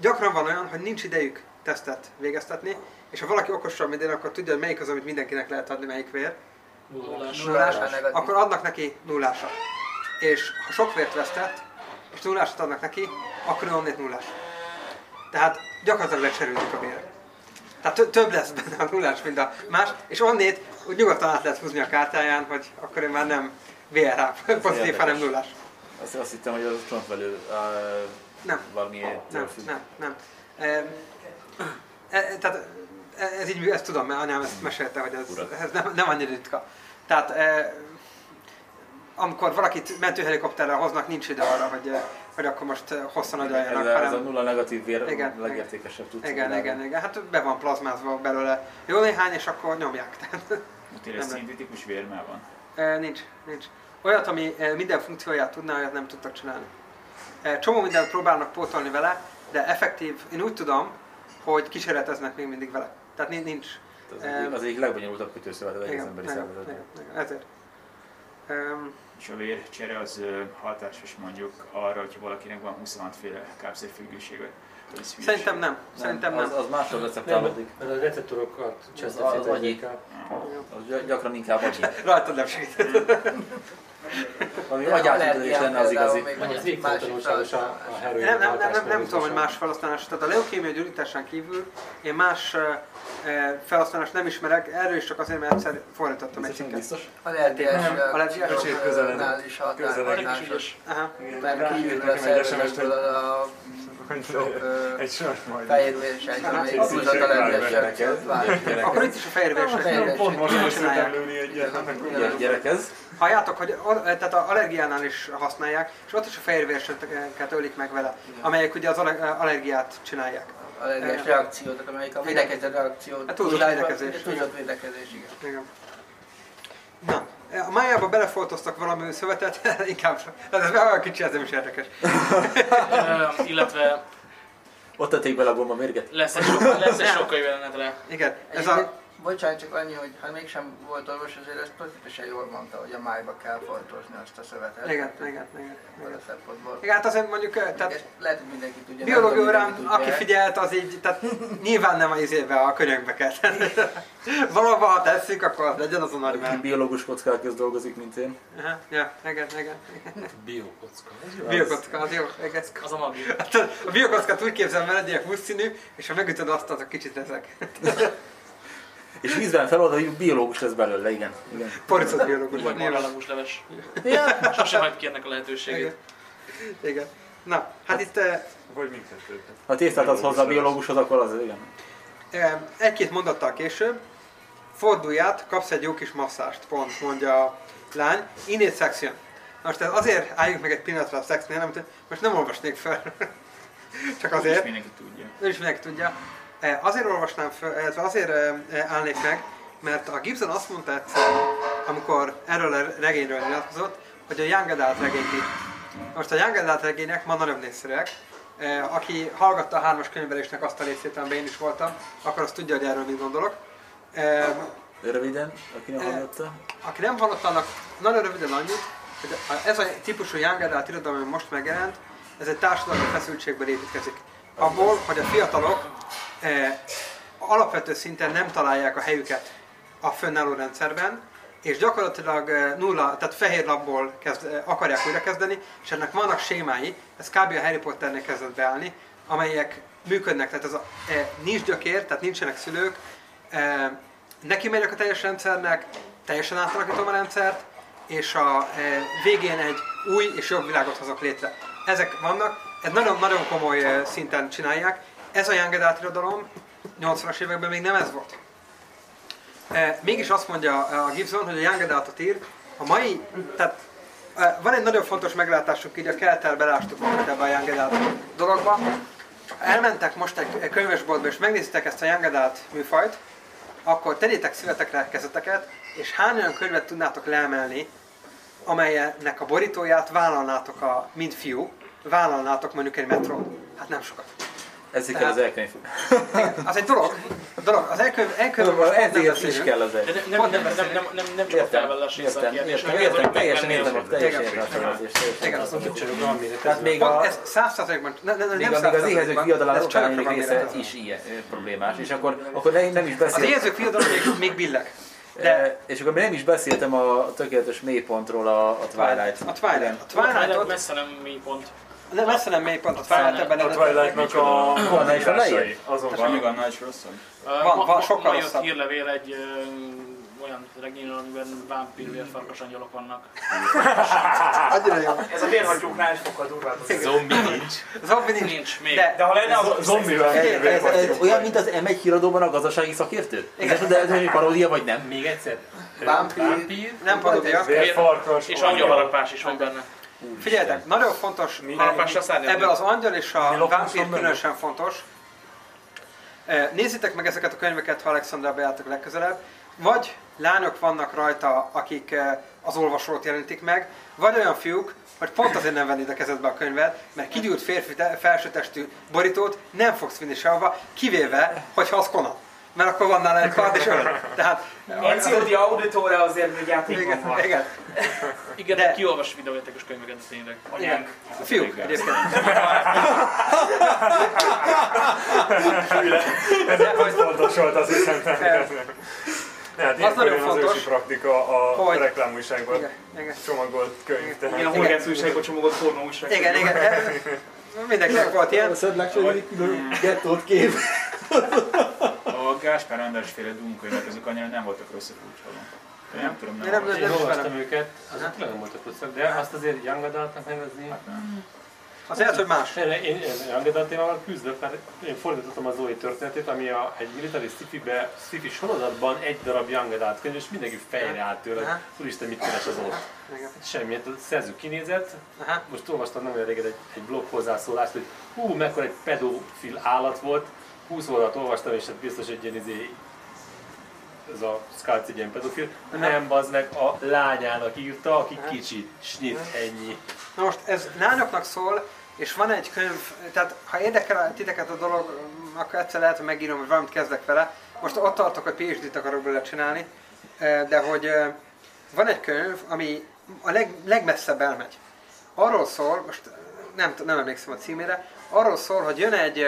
gyakran van olyan, hogy nincs idejük tesztet végeztetni, és ha valaki okosabb, mint én, akkor tudja, hogy melyik az, amit mindenkinek lehet adni, melyik vér, Nullás. Nullás akkor adnak neki nullásat. És ha sok vért vesztett, és nullásat adnak neki, akkor onnét nullás. Tehát gyakorlatilag lecserődik a vére. Tehát tö- több lesz benne a nullás, mint a más, és onnét úgy nyugodtan át lehet húzni a kártyáján, hogy akkor ő már nem VRH pozitív, hanem nullás. Azt, azt hittem, hogy az csontvelő uh, Nem. valami Nem, nem, nem. E, e, tehát e, ez így, ezt tudom, mert anyám ezt mesélte, hogy ez, ez nem, nem annyira ritka. Tehát e, amikor valakit mentőhelikopterrel hoznak, nincs idő arra, hogy, eh, hogy akkor most eh, hosszan agyaljanak, Ez, ez a hanem... nulla negatív vér Igen, legértékesebb tudsz. Igen, igen, igen. Hát be van plazmázva belőle jó néhány, és akkor nyomják. Tehát, Tényleg Nem. szintetikus vérmel van. e, nincs, nincs. Olyat, ami e, minden funkcióját tudná, olyat nem tudtak csinálni. Csomó mindent próbálnak pótolni vele, de effektív, én úgy tudom, hogy kísérleteznek még mindig vele. Tehát ni- nincs. Az, Em, az egyik legbonyolultabb kötőszövet az egész Igen, emberi igen, szervezetben. igen, igen, ezért. Um, És a vércsere az hatásos mondjuk arra, hogyha valakinek van 26 féle kábszerfüggősége. szerintem nem. Szerintem nem. Az, az máshol receptálódik. mert a receptorokat Az- az csesztetik agyi. inkább. Az gy- gyakran inkább agyi. Rajtad nem segített. Ami De agyátütés lenne az igazi. Vagy az egy a, a heroin Nem, nem, nem, nem, nem tudom, hogy más felhasználás. Tehát a leukémia gyógyításán kívül én más eh, eh, felhasználást nem ismerek, erről is csak azért, mert egyszer fordítottam egy cikket. biztos? Allergiás Nem, allergiás Kicsit közeledett. nál is. Mert kiírja a egy szervezetből a Egy sor majd. fehérvérsejt, amelyik Egy szívség allergiásnak Gyerek- Akkor itt is a. Fehérvérsek. Pont most készültem lőni egyet, hát akkor Gyere- Gyerekez. Halljátok, hogy a- tehát a allergiánál is használják, és ott is a fehérvérseket ölik meg vele, amelyek ugye az aller- allergiát csinálják. allergiás reakciót, amelyik a védekező reakció. Hát túlzott védekezés, Túlzott védekezés, igen. Igen. Na, a májába belefoltoztak valami szövetet, inkább, tehát ez olyan kicsi, ez nem is érdekes. Illetve Ott tették bele a gomba mérget. lesz egy, sokkal, lesz egy sokkal rá. Igen, ez a bocsánat, csak annyi, hogy ha mégsem volt orvos, azért ezt tökéletesen jól mondta, hogy a májba kell foltozni azt a szövetet. Igen, igen, igen. Igen. a szempontból. Igen, hát azért mondjuk, eh, tehát Ezt lehet, hogy mindenki tudja. biológia órán, aki figyelt, az így, tehát nyilván nem a izébe a könyökbe kell tenni. Valahol, ha tesszük, akkor legyen az a nagy mert. biológus kockák közt dolgozik, mint én. Aha, Ja, igen, igen. Biokocka. Biokocka, az jó, igen. Az a magia. Hát a biokockát úgy képzelem veled, ilyen húszszínű, és ha megütöd azt, az a kicsit ezek. És vízben felold, hogy biológus lesz belőle, igen. igen. Poricot biológus. Vagy marmelamos leves. Sosem hagyd ki ennek a lehetőségét. Igen. Igen. Na, hát itt eh, Vagy mindkettőt. Ha tésztát adsz hozzá a biológushoz, akkor az igen. eh, egy-két mondattal később fordulj át, kapsz egy jó kis masszást, pont, mondja a lány. Innét section. Most ez azért álljunk meg egy pillanatra a szexnél, amit most nem olvasnék fel. Csak azért. mindenki tudja. ő is mindenki tudja. Eh, Azért olvasnám föl, illetve azért eh, eh, állnék meg, mert a Gibson azt mondta egyszer, amikor erről a regényről nyilatkozott, hogy a Young Adult regényt írt. Most a Young Adult regények ma nagyobb népszerűek. Aki hallgatta a hármas könyvelésnek azt a részét, amiben én is voltam, akkor azt tudja, hogy erről mit gondolok. Röviden, aki nem hallotta. aki nem hallott annak, nagyon röviden annyit, hogy ez a típusú young adult irodalom, ami most megjelent, ez egy társadalmi feszültségből építkezik. Abból, hogy a fiatalok alapvető szinten nem találják a helyüket a fönnálló rendszerben, és gyakorlatilag eh, nulla, tehát fehér lapból kezd, eh, akarják újrakezdeni, és ennek vannak sémái, ez kb. a Harry Potternél kezdett beállni, amelyek működnek, tehát ez a, eh, nincs gyökér, tehát nincsenek szülők, eh, neki megyek a teljes rendszernek, teljesen átalakítom a rendszert, és a e, végén egy új és jobb világot hozok létre. Ezek vannak, ez nagyon-nagyon komoly e, szinten csinálják. Ez a Young Adult irodalom 80-as években még nem ez volt. E, mégis azt mondja a Gibson, hogy a Young Adult-ot ír, a mai, tehát e, van egy nagyon fontos meglátásuk, így a keltel belástuk magunkat ebbe a Young Adult dologba. Elmentek most egy könyvesboltba és megnéztek ezt a Young Adult műfajt, akkor tegyétek szívetekre kezeteket, és hány olyan könyvet tudnátok leemelni, amelynek a borítóját vállalnátok a, mint fiú, vállalnátok mondjuk egy metró. Hát nem sokat. Ezért kell az elkönyv. Az egy dolog. dolog. Az elkönyv, elkönyv most nem Ezért is kell az elkönyv. nem, nem, nem, nem, nem, nem, nem csak a Értem, felvállás értem, a értem, értem, teljesen értem, az- teljesen értem a Igen, értem. azt Csak valamire Tehát még a, ez száz százalékban, ne, ne, ne, még nem a, még az éhezők százszázalékban, csajokra van része is ilyen problémás, és akkor, akkor nem, nem is Az beszéltem. éhezők fiadalom még, még billeg. De, De és akkor még nem is beszéltem a tökéletes mélypontról a, a Twilight. a Twilight, a Twilight Twilight-ot, messze nem mély pont. Nem, messze nem mély pont, a Twilight ebben A Twilight-nak a Van, és van írásai, lejjebb? azon És van. még annál is rosszabb. Van, van, sokkal ma jött rosszabb. hírlevél egy olyan regényről, amiben vámpír vérfarkas angyalok vannak. Annyira jó. Ez a vérhagyóknál is sokkal durvább. Zombi nincs. Zombi nincs. Nincs még. De, De ha lenne, az ez olyan, mint az M1 híradóban a gazdasági szakértő? Igen. De ez egy paródia vagy nem? Még egyszer. Vámpír. nem paródia. Vérfarkas. És angyalharapás is van benne. Figyeljetek, nagyon fontos, szárnyal ebből az angyal és a vámpír különösen fontos. Eh, Nézzétek meg ezeket a könyveket, ha Alexandrába jártok legközelebb. Vagy lányok vannak rajta, akik eh, az olvasót jelenítik meg, vagy olyan fiúk, hogy pont azért nem vennéd a kezedbe a könyvet, mert kigyúrt férfi te- felsőtestű borítót nem fogsz vinni sehova, kivéve, hogyha az Conan. Mert akkor van nála egy kard és ölöd. Tehát... Ezio di Auditore azért még játékban Igen, van. igen. Igen, De- de kiolvas videójátékos könyveket, tényleg. Anyánk. Fiúk egyébként. Ez hogy fontos volt az. Eh, Hát Az nagyon az fontos, ősi praktika a hogy- reklámújságban Igen, igen. csomagolt könyv. Tehát Igen, a Horgász újságban csomagolt pornó újság. Igen, igen. Mindenkinek volt ilyen. Szed legcsődik külön gettót kép. A Gáspár András féle dunkönyvek, azok annyira nem voltak rossz a kulcsalom. Nem tudom, Én nem, nem- nem, Én nem olvastam ismerem. őket, azok tényleg nem voltak rosszak, de azt azért Young Adult-nak nevezni. Az lehet, hogy más. Én, én, én Adult témával küzdök, mert én fordítottam a Zoe történetét, ami a, egy military sci-fi-be, sci-fi sorozatban egy darab Adult könyv, és mindenki fejre állt tőle, úristen, mit keres az ott. Semmi, hát a szerző kinézett, Aha. most olvastam nem olyan régen egy, egy blog hozzászólást, hogy hú, mekkora egy pedofil állat volt, 20 oldalt olvastam, és hát biztos egy ilyen izé, ez a Sculpt egy ilyen pedofil. Nem, bazd a lányának írta, aki kicsi, snit, ennyi. Na most ez lányoknak szól, és van egy könyv, tehát ha érdekel titeket a dolog, akkor egyszer lehet, hogy megírom, hogy valamit kezdek vele. most ott tartok, hogy PhD-t akarok belőle csinálni, de hogy van egy könyv, ami a leg, legmesszebb elmegy. Arról szól, most nem, nem emlékszem a címére, arról szól, hogy jön egy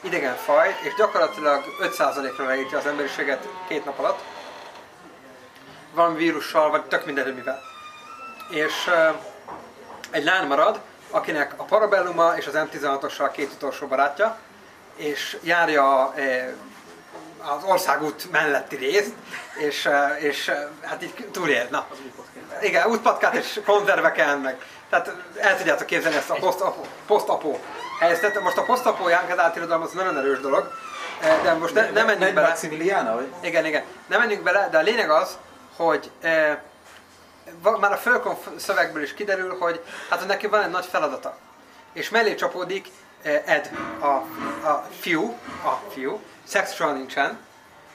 idegen faj, és gyakorlatilag 5%-ra leírja az emberiséget két nap alatt. Van vírussal, vagy tök mindegy, mivel. És egy lány marad, akinek a Parabelluma és az M16-ossal két utolsó barátja, és járja eh, az országút melletti részt, és, eh, és eh, hát így túlél, na. Igen, útpatkát és konzerveken, meg. Tehát el tudjátok képzelni ezt a posztapó, posztapó helyzetet. Most a posztapó Jánked átirodalom az nagyon erős dolog, de most ne, nem menjünk bele. Maximiliana, vagy? Igen, igen. Nem menjünk bele, de a lényeg az, hogy már a fölkon szövegből is kiderül, hogy hát neki van egy nagy feladata. És mellé csapódik eh, Ed, a, a fiú, a fiú, szex soha nincsen,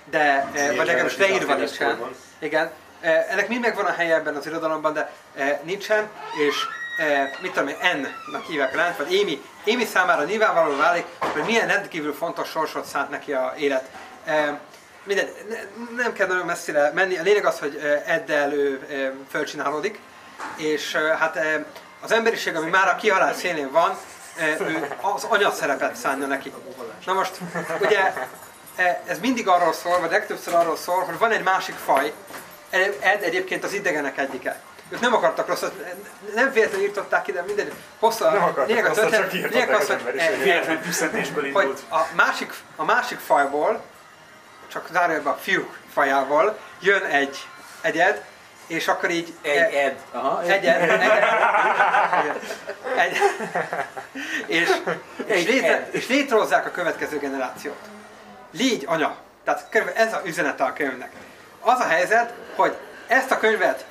de, eh, vagy legalábbis leírva nincsen. korban. Igen. Eh, ennek mind megvan a helye ebben az irodalomban, de nincsen, és mit tudom én, N-nak hívják a lányt, vagy Amy. Amy számára nyilvánvaló válik, hogy milyen rendkívül fontos sorsot szánt neki a élet. Minden, ne, nem kell nagyon messzire menni, a lényeg az, hogy Eddel ő fölcsinálódik, és hát az emberiség, ami már a kihalál szélén van, ő az anyaszerepet szánja neki. Na most, ugye ez mindig arról szól, vagy legtöbbször arról szól, hogy van egy másik faj, Ed egyébként az idegenek egyike. Ők nem akartak rosszat, nem véletlenül írtották ide, minden hosszú. Nem akartak lényeg a rosszat, történet- lényeg az, az hogy Véletlen hogy a másik, a másik fajból, csak zárójelben a fiúk fajából jön egy egyed, és akkor így... Egy Ed. Aha, egy, egy, egy, egy, és, és, létre, és létrehozzák a következő generációt. Légy anya. Tehát körülbelül ez a üzenete a könyvnek. Az a helyzet, hogy ezt a könyvet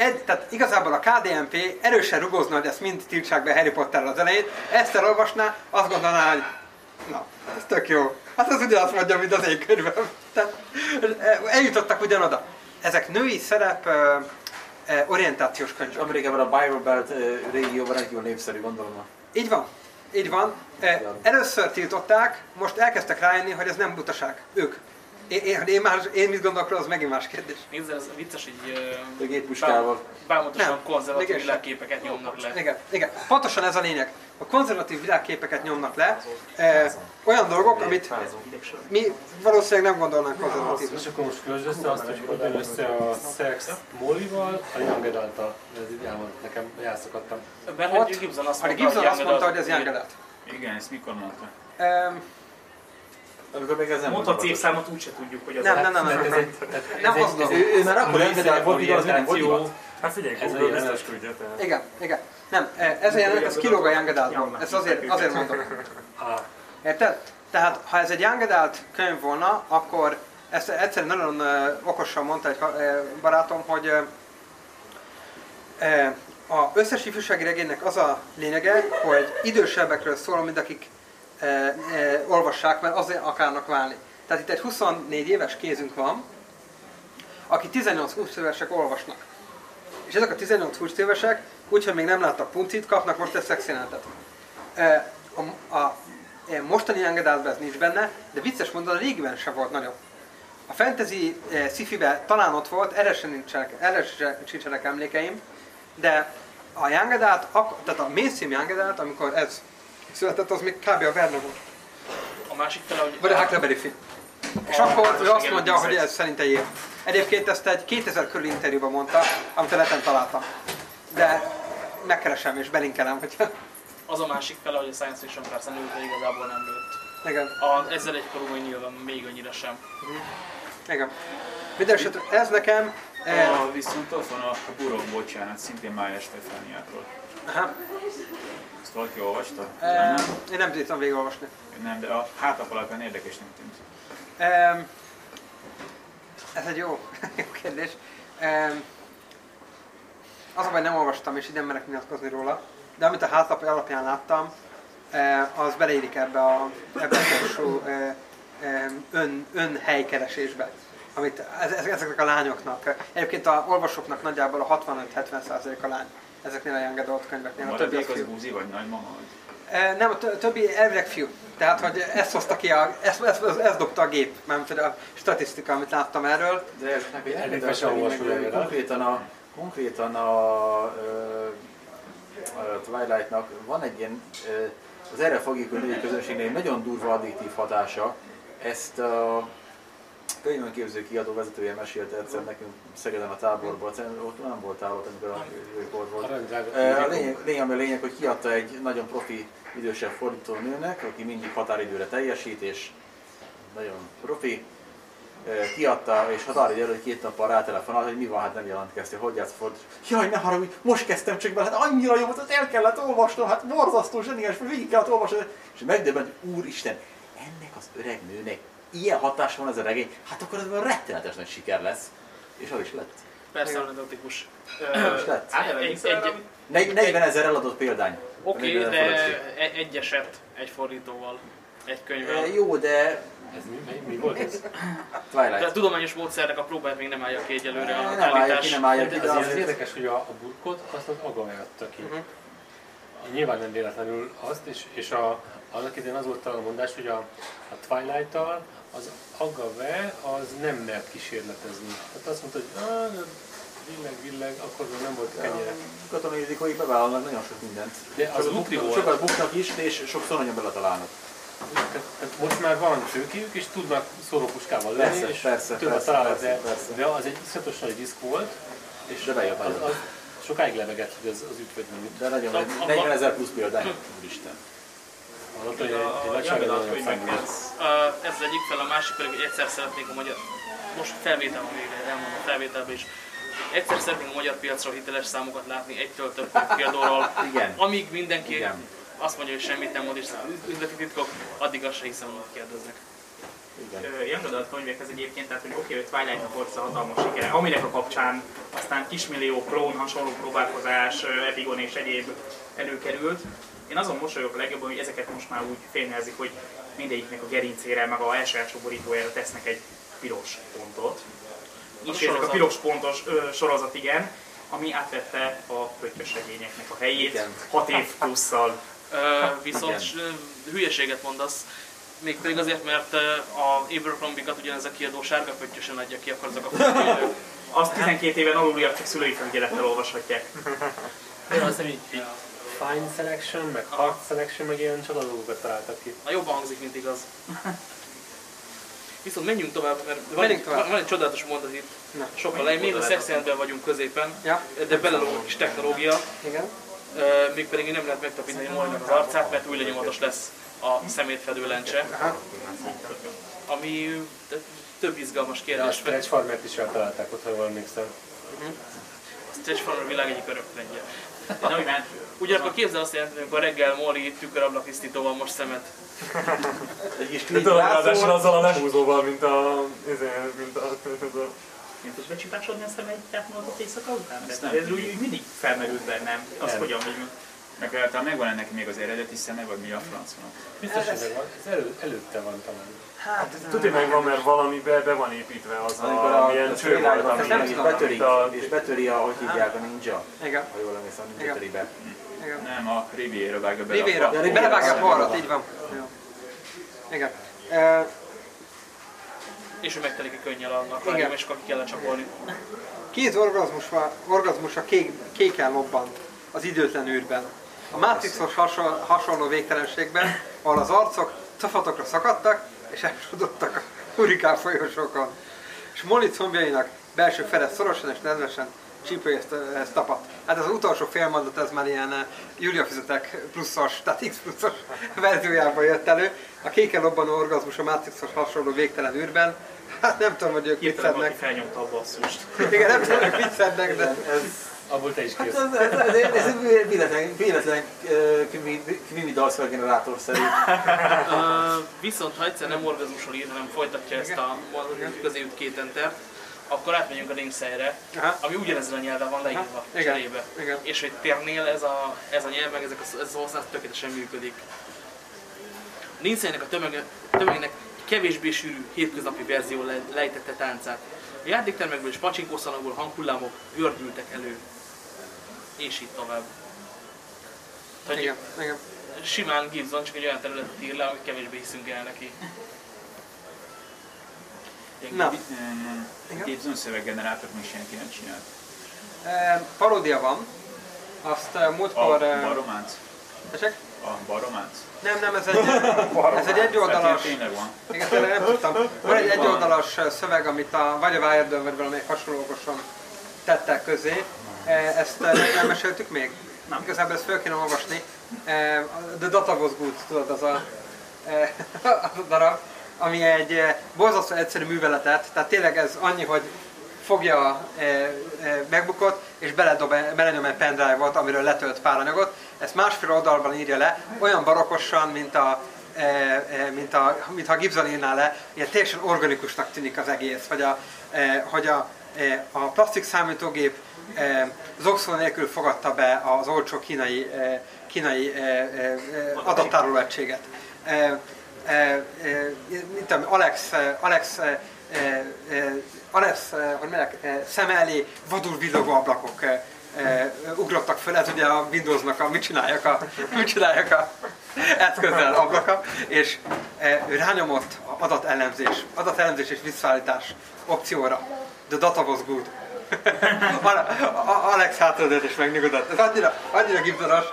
egy, tehát igazából a KDNP erősen rugózna, hogy ezt mind tiltsák be Harry Potterrel az elején. Ezt elolvasná, azt gondolná, hogy na, ez tök jó. Hát ez ugyanazt mondja, mint az én könyvem. Tehát eljutottak ugyanoda. Ezek női szerep ö, ö, orientációs könyvek. Amerikában a Bible Belt régióban rendkívül népszerű, gondolom. Így van. Így van. Eh, Először tiltották, most elkezdtek rájönni, hogy ez nem butaság. Ők. Én, én, én, más, én mit gondolok róla, az megint más kérdés. Nézd, ez vicces, géppuskával. bámulatosan Nem, konzervatív világképeket nyomnak le. Igen, igen. Pontosan ez a lényeg. A konzervatív világképeket nyomnak le. Eh, olyan dolgok, amit mi valószínűleg nem gondolnánk konzervatív. És akkor most közd össze azt, hogy hogy jön össze a szex Mollival, a Young adult ez így elmond, nekem elszakadtam. Ott, Gibson azt mondta, Gibson azt mondta, hogy ez young adult. Igen, ezt mikor mondta? Em, Amikor még ez nem Mondhatsz volt évszámot, úgyse tudjuk, hogy az Nem, a- nem, nem, nem. Ez nem. egy, tehát Nem ez egy, hozom. ez Ő, ő már akkor női engedett volt, igaz, még nem volt orientáció. divat. Hát figyelj, Ez a Google jelenet. biztos tudja. Tehát. Igen, igen. Nem, eh, ez a jelenet, ez kilóg a young adultból. Ez azért, azért mondom. Érted? Tehát, ha ez egy young adult könyv volna, akkor ezt egyszerűen nagyon okosan mondta egy barátom, hogy a összes ifjúsági regénynek az a lényege, hogy idősebbekről szól, mint akik uh, uh, olvassák, mert azért akarnak válni. Tehát itt egy 24 éves kézünk van, aki 18-20 évesek olvasnak. És ezek a 18-20 évesek, úgyhogy még nem láttak puncit, kapnak most egy szexjelentet. Eh, A, a, mostani engedáltban ez nincs benne, de vicces mondani, a régiben sem volt nagyon. A fantasy eh, sci-fi talán ott volt, erre sem nincsenek, erre sem nincsenek emlékeim, de a Young Adult, tehát a mainstream Young Adult, amikor ez született, az még kb. a Verne volt. A másik fele, hogy Vagy a Huckleberry Finn. És akkor ő azt mondja, hogy ez szerint egy év. Egyébként ezt egy 2000 körül interjúban mondta, amit a neten találtam. De megkeresem és belinkelem, hogy az a másik fele, hogy a science fiction persze nőtt, de igazából nem nőtt. igen, A, ezzel egy korú nyilván még annyira sem. igen. Mindenesetre ez nekem, eh, A, viszont ott van a Burok, bocsánat, szintén Mája Stefániától. aha, Ezt valaki olvasta? eh, Nem, én nem tudtam végigolvasni. nem, de a hátlap alapján érdekesnek tűnt. Em, ez egy jó, jó kérdés. Em, az a baj, nem olvastam, és nem merek nyilatkozni róla. De amit a hátlap alapján láttam, eh, az beleillik ebbe a, ebbe a típusú eh, em, ön, önhelykeresésbe. Amit ez- ez- ezeknek a lányoknak, egyébként a olvasóknak nagyjából a 65-70% a lány ezeknél a Young Adult könyveknél, a többi Maradék az fiú. Búzi vagy Nagymama? vagy? Nem, a tö- többi elvileg fiú. Tehát, hogy ezt hozta ki, a, ezt, ezt, ezt, ezt dobta a gép, mert a statisztika, amit láttam erről. De fesen meg olvasó legalább. konkrétan a, konkrétan a, a Twilight-nak van egy ilyen, az erre fogékony női közönségnek egy nagyon durva addiktív hatása. Ezt a könyvönképző kiadó vezetője mesélte egyszer nekünk Szegeden a táborban, ott nem voltál ott, amikor a volt. A lényeg, lényeg, ami a lényeg, hogy kiadta egy nagyon profi idősebb fordító nőnek, aki mindig határidőre teljesít, és nagyon profi. Kiadta, és határidőre, hogy két nappal rátelefonált, hogy mi van, hát nem jelentkeztél, hogy játsz fordító. Jaj, ne haragudj, most kezdtem csak be, hát annyira jó volt, hogy el kellett olvasnom, hát borzasztó, zseniás, végig kellett olvasnom. És megdöbbent, hogy úristen, ennek az öreg nőnek ilyen hatás van ez a regény, hát akkor ez rettenetes nagy siker lesz. És az is lett. Persze anekdotikus. Is lett. Egy, egy, Negy- 40 ezer eladott példány. Oké, 40 ezer de fölöttség. e- egy eset, egy fordítóval, egy könyvvel. E, Jó, de Ez mi, mi, mi volt ez? De a Twilight. tudományos módszernek a próbáját még nem állja ki egyelőre a Nem állja ki, nem állja ki, De az, érdekes, hogy a, a burkot azt az Agave adta ki. Nyilván nem véletlenül azt, és, és a, annak idején az volt a mondás, hogy a, a Twilight-tal az Agave az nem mert kísérletezni. Tehát azt mondta, hogy villeg, villeg, akkor még nem volt kenyere. katonai rizikói bevállalnak nagyon sok mindent. De az buknak- volt. Sokat buknak is, és sokszor nagyon beletalálnak. Tehát, most már van tőkéjük, és tudnak szórópuskával lenni, Persze, és persze, több a persze, találat, de, persze, de az egy iszonyatos nagy diszk volt, és De bejött az, az sokáig lebegett, hogy az, az vagy nem üt. De nagyon, Na, 40 ezer plusz példány. Úristen. Hallott, hogy egy, A nagyságra nagyon. Uh, ez az egyik fel, a másik pedig, hogy egyszer szeretnék a magyar... Most felvétel van végre, elmondom a felvételben is. Egyszer szeretnénk a magyar piacról hiteles számokat látni egytől több kiadóról. Igen. Amíg mindenki Igen. azt mondja, hogy semmit nem mond, és üzleti titkok, addig azt se hiszem, hogy kérdeznek. Igen. Young könyvekhez egyébként, tehát hogy oké, hogy Twilight-nak volt a hatalmas sikere, aminek a kapcsán aztán kismillió klón, hasonló próbálkozás, Epigon és egyéb előkerült. Én azon mosolyogok a legjobban, hogy ezeket most már úgy félnezik, hogy mindegyiknek a gerincére, meg a elsajátszó borítójára tesznek egy piros pontot. A ezek a sorozat. piros pontos ö, sorozat, igen, ami átvette a pöttyös regényeknek a helyét, Igen. 6 év plusszal. Ö, viszont ö, hülyeséget mondasz, mégpedig azért, mert a Abercrombie-kat ugyanez a kiadó sárga pöttyösen adja ki, akkor azok a. Azt 12 éven aluliak csak szülői felügyelettel olvashatják. Én azt hiszem, így, így fine selection, meg hard selection, meg ilyen csoda dolgokat találtak ki. Na jobban hangzik, mint igaz. Viszont menjünk tovább, mert van, Menjünk tovább. van egy csodálatos mondat itt. Na. Sokkal lejjebb, még a szexjelentben vagyunk középen, Ja, de belelóg a kis technológia, igen. Ö, mégpedig nem lehet megtapintani Mollynak az arcát, mert új lenyomatos lesz a szemétfedő lencse, Aha. ami több izgalmas De a kérdés. Stretch Farmert is eltalálták ott, ha jól emlékszem. A Stretch Farmer a világ egyik úgy ment, Ugyanakkor képzel azt jelenti, hogy amikor reggel Molly tükörablaktisztítóval most szemet. Egy kis De tudod, ráadásul azzal a lehúzóval, mint a... izé, mint a... Nem tudsz becsipásodni a szemed technológot éjszaka után? Ez, nem. ez úgy, úgy mindig felmerült bennem. Az hogyan vagy? Meg talán megvan ennek még az eredeti szeme, vagy mi a franc van? Biztos, hogy megvan. Ez elő, előtte van talán. Hát, Tudja meg van, mert valamibe be van építve az a, a, milyen a cső volt, ami... nem és tudom, betöri, mint a- és betöri, a, hogy hívják a ninja, igen, ha jól emlékszem, a ninja Igen. töri be. Nem, a Riviera vágja bele. Riviera. belevágja a balrat, így van. Igen. Ö, És hogy megtelik a könnyel annak, Igen. és ki kell csapolni. Két orgazmus, orgazmus a kék, kéken lobbant az időtlen űrben. A Matrixos hasonló, hasonló végtelenségben, ahol az arcok cafatokra szakadtak, és elsodottak a hurikán folyosókon. És Molly combjainak belső fele szorosan és nedvesen csípőjéhez tapadt. Hát ez az utolsó félmondat, ez már ilyen eh, Julia fizetek pluszos, tehát X pluszos verziójában jött elő. A kéken lobbanó orgazmus a Matrixos hasonló végtelen űrben. Hát nem tudom, hogy ők mit szednek. felnyomta a basszust. Igen, nem tudom, hogy mit szednek, de... Abból te is Hát ez, ez, ez, ez egy véletlen, véletlen ö, krimi- krimi dalszfelgenerátor-szerű. Ö, viszont ha egyszer nem orgazmusról ír, hanem folytatja ezt a közé jut két entert, akkor átmegyünk a Aha. ami ugyanezen a nyelven van leírva Aha, igen, cserébe. igen. És hogy térnél ez a, ez a nyelv, meg ezek a, ez a használat tökéletesen működik. Linksaynek a tömege, tömegnek kevésbé sűrű hétköznapi verzió le, lejtette táncát. A játéktermekből és pacsinkószalagból hanghullámok gördültek elő. És így tovább. Tehát, Igen, igen. simán Gibson csak egy olyan területet ír le, amit kevésbé hiszünk el neki. Na. Gibson szöveggenerátor még senki nem csinált. E, paródia van. Azt A múltkor... E, Barománc? tessék? A Barománc? nem, nem, ez egy, ez egy egyoldalas... Tényleg van. Igen, tényleg nem tudtam. Van egy egyoldalas szöveg, amit a, vagy a Wired-ből, vagy valamelyik hasonló okoson tettek közé. Ezt nem meséltük még? Nem. Igazából ezt föl kéne olvasni. A The Data Was Good, tudod, az a, az a darab, ami egy e, borzasztó egyszerű műveletet, tehát tényleg ez annyi, hogy fogja a e, e, megbukott, és beledob, belenyom egy pendrive-ot, amiről letölt pár anyagot. Ezt másfél oldalban írja le, olyan barokosan, mint a mint a, mintha Gibson írná le, ilyen teljesen organikusnak tűnik az egész, hogy a, hogy a, a plastik számítógép zokszó nélkül fogadta be az olcsó kínai, kínai adattároló egységet. E, e, e, mit tudom, Alex, e, Alex, Alex, hogy mondják, szem elé vadul villogó ablakok ugrottak föl, ez ugye a Windowsnak a mit csinálják a, mit csinálják a eszközzel ablaka, és rányomott adatelemzés, adatelemzés és visszaállítás opcióra. The data was good. Alex hátradőlt és megnyugodott. Ez annyira, annyira gibzonos.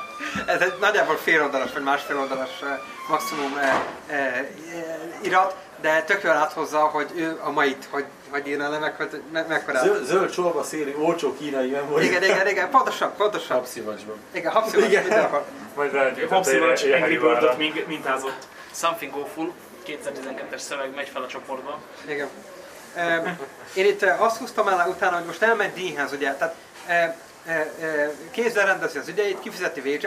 Ez egy nagyjából fél oldalas vagy másfél oldalas eh, maximum eh, eh, irat, de tök jól áthozza, hogy ő a mait, hogy, hogy írna le, meg hogy me, mekkora. Zöld, zöld csorba széli, olcsó kínai memória. Igen, igen, igen, pontosan, pontosan. Habszivacsban. Igen, Igen. mindenhol. Majd rágyújtott Hopszivacs, egy Angry Birdot mintázott. Something Awful, 2012-es szöveg megy fel a csoportba. Igen. Én itt azt húztam el utána, hogy most elmegy Deanhez, ugye, tehát eh, eh, eh, kézzel rendezi az ügyeit, kifizeti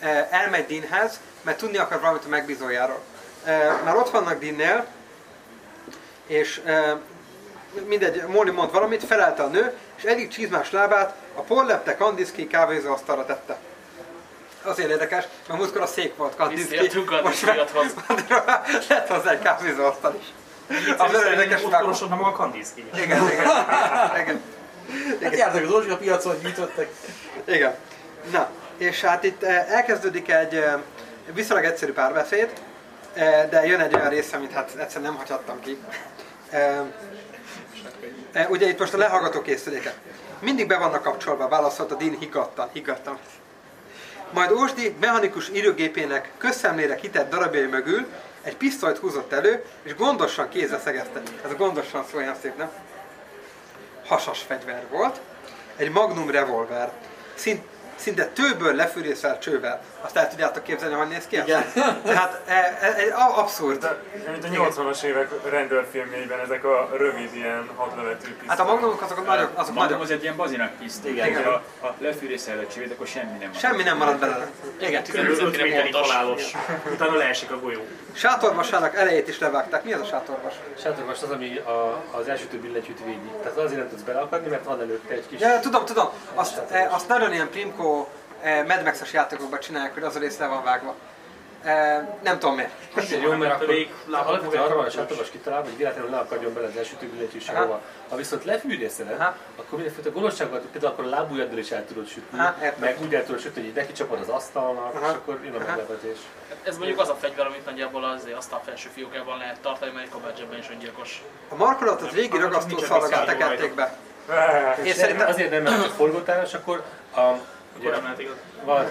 eh, elmegy Deanhez, mert tudni akar valamit a megbízójáról. Eh, Már ott vannak Deannél, és eh, mindegy, Molly mond valamit, felelte a nő, és egyik csizmás lábát a Porlepte Kandiszki kávézóasztalra tette. Azért érdekes, mert múltkor a szék volt Kandiszki, most már lett hozzá egy kávézóasztal is. Az érdekes. Utolsóbb maga a Kandinsky. Igen, igen, igen. Hát jártak az Orzsika piacon, nyitottak. Igen. Na, és hát itt eh, elkezdődik egy eh, viszonylag egyszerű párbeszéd, eh, de jön egy olyan része, amit hát egyszer nem hagyhattam ki. Ugye itt most a lehallgató készülékek. Mindig be vannak kapcsolva, válaszolta Dean higgadtan, higgadtan. Majd Ósdi mechanikus írőgépének közszemlére kitett darabjai mögül egy pisztolyt húzott elő, és gondosan kézre szegezte. Ez a gondosan szó olyan szép, nem? Hasas fegyver volt, egy magnum revolver, szint, szinte tőből lefűrészelt csővel. Azt el tudjátok képzelni, hogy néz ki? Igen. Tehát e, e, egy a- abszurd. De, mint a 80-as évek rendőrfilmjeiben ezek a rövid ilyen hadlövető pisztolyok. Hát a magnumok azok nagyok, azok Magnum az egy ilyen bazinak pisztoly. Igen. Igen. Ha, ha lefűrészel a csivét, akkor semmi nem marad. Semmi nem marad belőle. Igen. 15 5 méterig pontos. halálos. Utána leesik a golyó. Sátorvasának elejét is levágták. Mi az a sátorvas? Sátorvas az, ami a, az elsütő billentyűt védi. Tehát azért nem tudsz beleakadni, mert van előtte egy kis... Ja, tudom, tudom. Azt, eh, azt nagyon ilyen Primco eh, Mad Max-es játékokban csinálják, hogy az a rész le van vágva. Eh, nem tudom miért. Azért jó, mert akkor alapvetően arra van a sátorvas kitalálva, hogy véletlenül ne akadjon bele az billentyű Aha. sehova. Ha viszont lefűrészeled, Aha. akkor mindenféle gonoszságokat, például akkor a lábujjaddal is el tudod sütni, Aha, meg úgy el tudod sütni, hogy neki csapod az asztalnak, Aha. és akkor jön a meglepetés. Ez mondjuk az a fegyver, amit nagyjából az asztal felső fiókában lehet tartani, mert egy kabátzsebben is öngyilkos. A markolat az régi ragasztó szalagot tekerték be. Eh, És szerintem... azért nem, mert forgótáros, akkor a, Akkor nem lehet igaz. van,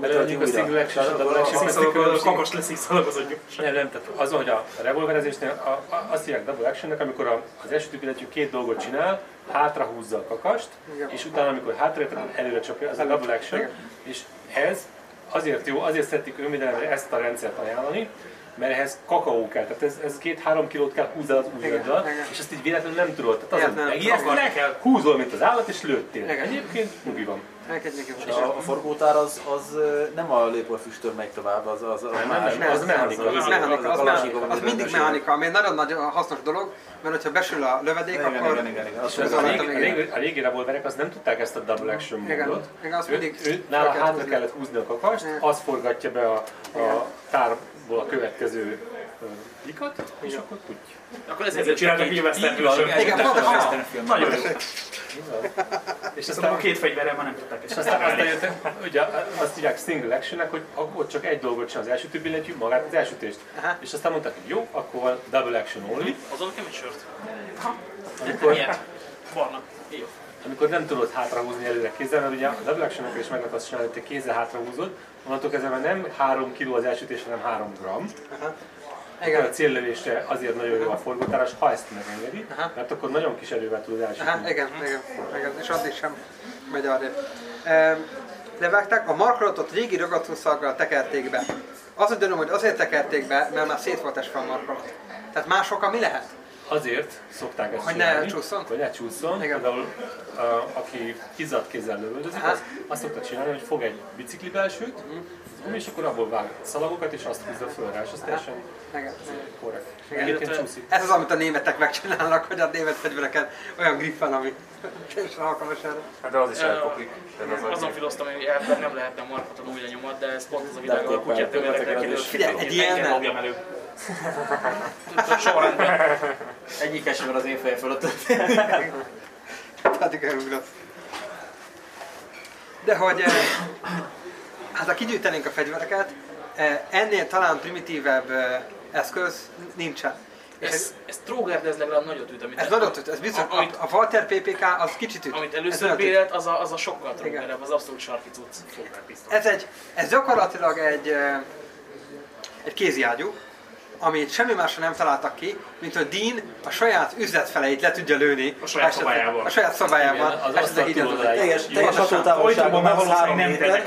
Mondjuk a single action, a double action közti Szikszalagol, különbség. kakos lesz szikszalagozott gyorsan. Nem, nem, tehát az, hogy a revolverezésnél a, a, azt hívják double actionnek, amikor a, az első billentyű két dolgot csinál, hátra húzza a kakast, Igen. és utána, amikor hátra előre csapja, az a double action, Igen. és ez azért jó, azért szeretik önvédelemre ezt a rendszert ajánlani, mert ehhez kakaó kell, tehát ez, ez két-három kilót kell húzni az ujjaddal, és ezt így véletlenül nem tudod. Tehát megijeszteni, nem kell. húzol, mint az állat, és lőttél. Igen. Egyébként nyugi van. Elkezdjük És a, a forgótár az, az nem a lépolfüstől megy tovább, az, az, az Nem, más. nem, az mechanika. Az, az- mechanika, az, az mechanika, az amiről mindig mechanika, ami egy nagyon nagy hasznos dolog, mert hogyha besül a lövedék, Igen, akkor... igen, igen, igen. Azt az a, régi, a, revolverek az nem tudták ezt a double action módot. igen, azt mindig ő, nála hátra kellett húzni a kakast, az forgatja be a, a tárból a következő ikat, és akkor puty. Akkor ezért Ezért csinálnak így- western így van, hősök. Igen, pontosan. Western film. Nagyon jó. És Aztán a két fegyverrel már nem tudták ezt aztán, aztán jöttek, ugye azt hívják single actionnek, hogy ott csak egy dolgot csinál az első több billentyű, magát az elsütést. És aztán mondták, hogy jó, akkor double action only, Azon nekem egy sört. amikor, Miért? Barna. Jó. amikor nem tudod hátrahúzni előre kézzel, mert ugye a double action is meg lehet azt csinálni, hogy te kézzel hátrahúzod, onnantól kezdve már nem 3 kg az elsütés, hanem 3 gram. A Igen. céllövésre azért nagyon jó a forgótáras, ha ezt megengedi, Aha. mert akkor nagyon kis erővel tudod elsütni. Igen, igen, igen, és addig sem megy arra. E, levágták, a markolatot régi ragatószaggal tekerték be. Az a dönöm, hogy azért tekerték be, mert már szét volt esve a markolat. Tehát másokkal mi lehet? Azért szokták ezt Hogy ne csinálni, csúszson? Hogy ne csúszson. Igen. Például uh, aki izzadt kézzel lövöldözik, az azt szokta csinálni, hogy fog egy bicikli belsőt, Mhm. És akkor abból vág szalagokat, és azt húzza föl rá, és az teljesen Igen. korrekt. Ez az, amit a németek megcsinálnak, hogy a német fegyvereken olyan grip van, ami teljesen alkalmas erre. Hát de az is elkopik. Azon az filoztam, hogy elvileg nem lehetne markoton újra nyomod, de ez pont az a világ, ahol a kutyát tömörekre kiderül. Figyelj, egy. Tudod, Sorrendben. Egyik sem az én fejem fölött. Tehát igen. De hogy hát ha kigyűjtenénk a fegyvereket, eh, ennél talán primitívebb eh, eszköz nincsen. Ez, Ez, ez tróger, de ez legalább nagyot üt, amit, ez nagyon tűnt, ez biztos, amit, a Walter PPK az kicsit üt. amit először bérelt, az a, az a sokkal trógerebb, az abszolút sarki cucc. Ez, egy, ez gyakorlatilag egy, eh, egy kéziágyú, amit semmi másra nem találtak ki, mint hogy Dean a saját üzletfeleit le tudja lőni. A saját szobájában. A saját szobájában. Igen, az asztal így az-. Teljes, teljes hatótávolságban már három nem. Igen,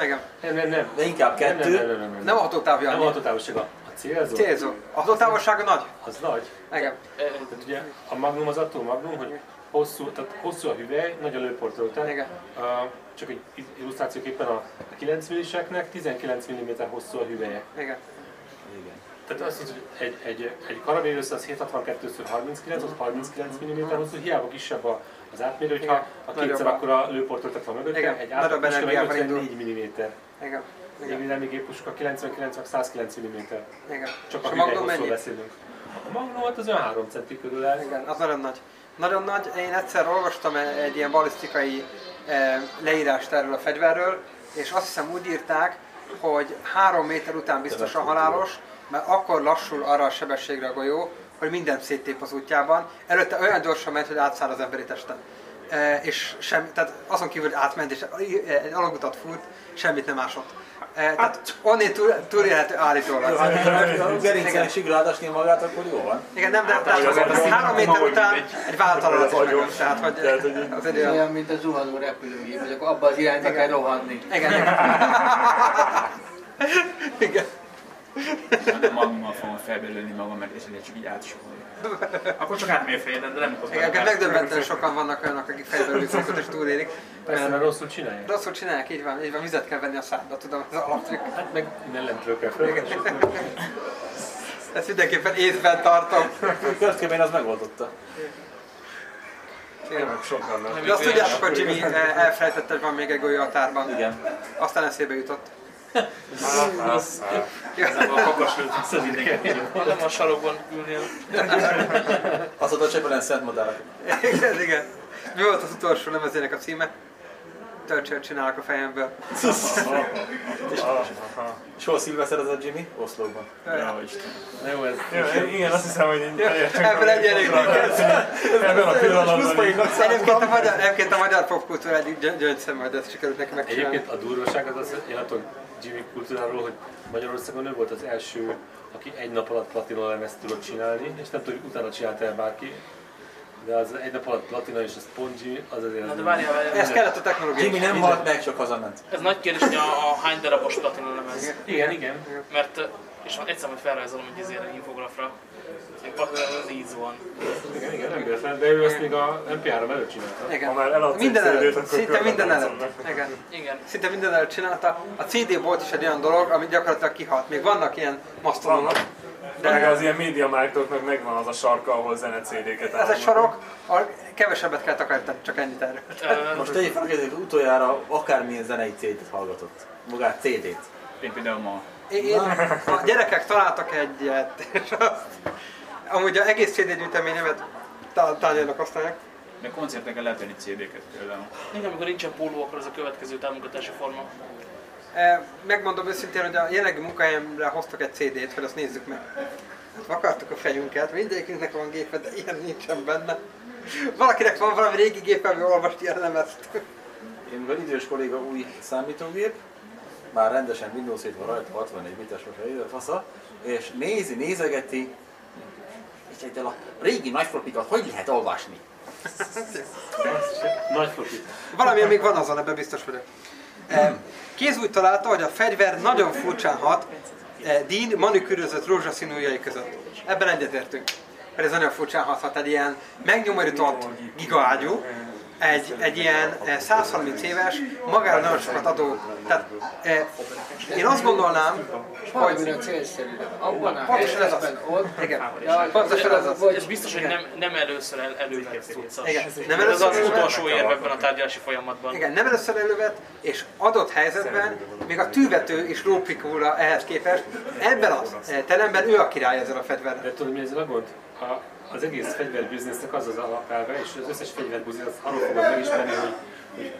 igen. Nem, nem, nem. De inkább kettő. nem, nem, nem, nem. Nem a hatótávja Nem a annyi. hatótávolság, a célzó. Célzó. A hatótávolsága nagy. Az nagy. Igen. Tehát ugye a Magnum az attól Magnum, hogy hosszú, tehát hosszú a hüvely, nagy a lőportolóta. Igen. Uh, csak egy illusztrációképpen a 9 milliseknek 19 mm hosszú a hüvelye. Igen. Tehát azt hiszem, hogy egy, egy, egy karabély össze az 762x39, az 39 mm hosszú, hiába kisebb a, az átmérő, hogyha Igen. a kétszer Nagyobb a- akkora lőportoltat van mögötte, Igen. egy Nagyobb átlag puska meg energiával 54 mm. Igen. Igen. védelmi géppuska 99 meg 109 mm. Igen. Csak a a hüvely Magnum hosszú mennyi? beszélünk. A Magnum hát az olyan 3 centi körül el. Igen, az nagyon nagy. Nagyon nagy. Én egyszer olvastam egy ilyen balisztikai eh, leírást erről a fegyverről, és azt hiszem úgy írták, hogy három méter után biztosan halálos, mert akkor lassul arra a sebességre a golyó, hogy mindent széttép az útjában. Előtte olyan gyorsan ment, hogy átszáll az emberi testen. E, és semmi, tehát azon kívül, hogy átment és egy alagutat fut, semmit nem ásott. E, tehát onnét túl, túlélhető állítólag. A gerincen sigrádásnél magát, akkor jó van. Igen, nem, de tehát az az három méter után egy váltalanat is megölt, tehát hogy Tehát, hogy így- az egy Ez olyan... olyan, mint a zuhanó repülőgép, hogy akkor abba az irányba kell rohanni. Igen, igen. igen. Nem magammal fogom felbelőni magam, mert esetleg csak így átsorolni. Akkor csak átmegy a fejeden, de nem okoz Igen, bele. megdöbbentően sokan vannak olyanok, akik fejből ütöttek és túlélik. Persze, mert rosszul csinálják. rosszul csinálják, így van, így van, vizet kell venni a szádba, tudom, ez az alaptrükk. Hát meg innen lentről kell fel. Ezt mindenképpen észben tartom. Következőben az megoldotta. Igen. Sokan. De azt tudjátok, hogy Jimmy eh, elfelejtette, hogy van még egy golyó a tárban. Igen. Aztán eszébe jutott. A kakas lőtt mindenki. Nem a sarokban ülnél. Mondta, hogy csak szent madár. igen, igen. Mi volt az utolsó lemezének a címe? Töltsőt csinálok a fejemből. És hol szilveszterezett Jimmy? Oszlóban. Ja, Isten. Jó, ez igen, azt hiszem, hogy Ebből egy elég Ebben a pillanatban Egyébként a magyar, a popkultúra egyik gyö- gyöngyszem, majd ezt sikerült neki megcsinálni. Egyébként a durvaság az az, attól Jimmy kultúráról, hogy Magyarországon ő volt az első, aki egy nap alatt platina lemezt tudott csinálni, és nem tudom, hogy utána csinálta el bárki, de az egy nap alatt platina és a spongy, az azért... Na de várjál, várjál. Ez kellett a technológia. Jimmy nem halt meg, csak hazament. Ez nagy kérdés, hogy a, a hány darabos platina lemez. Igen, igen. Mert, ö, és van egyszer, hogy felrajzolom egy izére, infografra. Az így van. Igen, igen, nem véletlen, de ő ezt még a MP3 előtt csinálta. Igen. Ha már eladsz egy Minden CD-t, akkor szinte minden előtt. Igen. Igen. Szinte minden előtt csinálta. A CD volt is egy olyan dolog, ami gyakorlatilag kihalt. Még vannak ilyen masztolónok. De meg az ilyen média márkoknak megvan az a sarka, ahol zene CD-ket ez egy sorok, ahol kevesebbet kell takarítani, csak ennyit erről. Most tegyék fel, hogy utoljára akármilyen zenei CD-t hallgatott. Magát CD-t. Én például ma Én, én, a gyerekek találtak egyet, és azt, amúgy az egész CD gyűjteményemet tá- tárgyalnak használják. De koncerteken lehet venni CD-ket például. Igen, amikor nincsen póló, akkor ez a következő támogatási forma. E, Megmondom őszintén, hogy a jelenlegi munkahelyemre hoztak egy CD-t, hogy azt nézzük meg. Hát vakartuk a fejünket, mindegyikünknek van gépe, de ilyen nincsen benne. Valakinek van valami régi gépe, ami olvast ilyen lemezt. Én mivel idős kolléga új számítógép, már rendesen Windows 7 van rajta, 64 bites most ide fasza, és nézi, nézegeti, egyel a régi nagyflopikat hogy lehet olvasni? Nagy floppy. Valamilyen még van azon, ebben biztos vagyok. E, Kézúj találta, hogy a fegyver nagyon furcsán hat e, Dean manikűrözött rózsaszínű ujjai között. Ebben egyetértünk. Mert ez nagyon furcsán hathat, egy ilyen megnyomorított gigaágyú, egy, egy ilyen eh, 130 éves, magára nagyon sokat adó. Tehát eh, én azt gondolnám, hogy Pontosan ez az. igen, pontosan ez az. És biztos, hogy nem, nem először el, elővett cuccas. Igen, nem ez az először utolsó érv ebben a tárgyalási folyamatban. Igen, nem először elővet, és adott helyzetben még a tűvető is lópikúra ehhez képest. Ebben a eh, teremben ő a király ezzel a fegyverrel. De tudod mi ezzel a gond? Az egész fegyverbiznisznek az az alapelve, és az összes fegyverbiznisz az arról fogod megismerni, hogy, hogy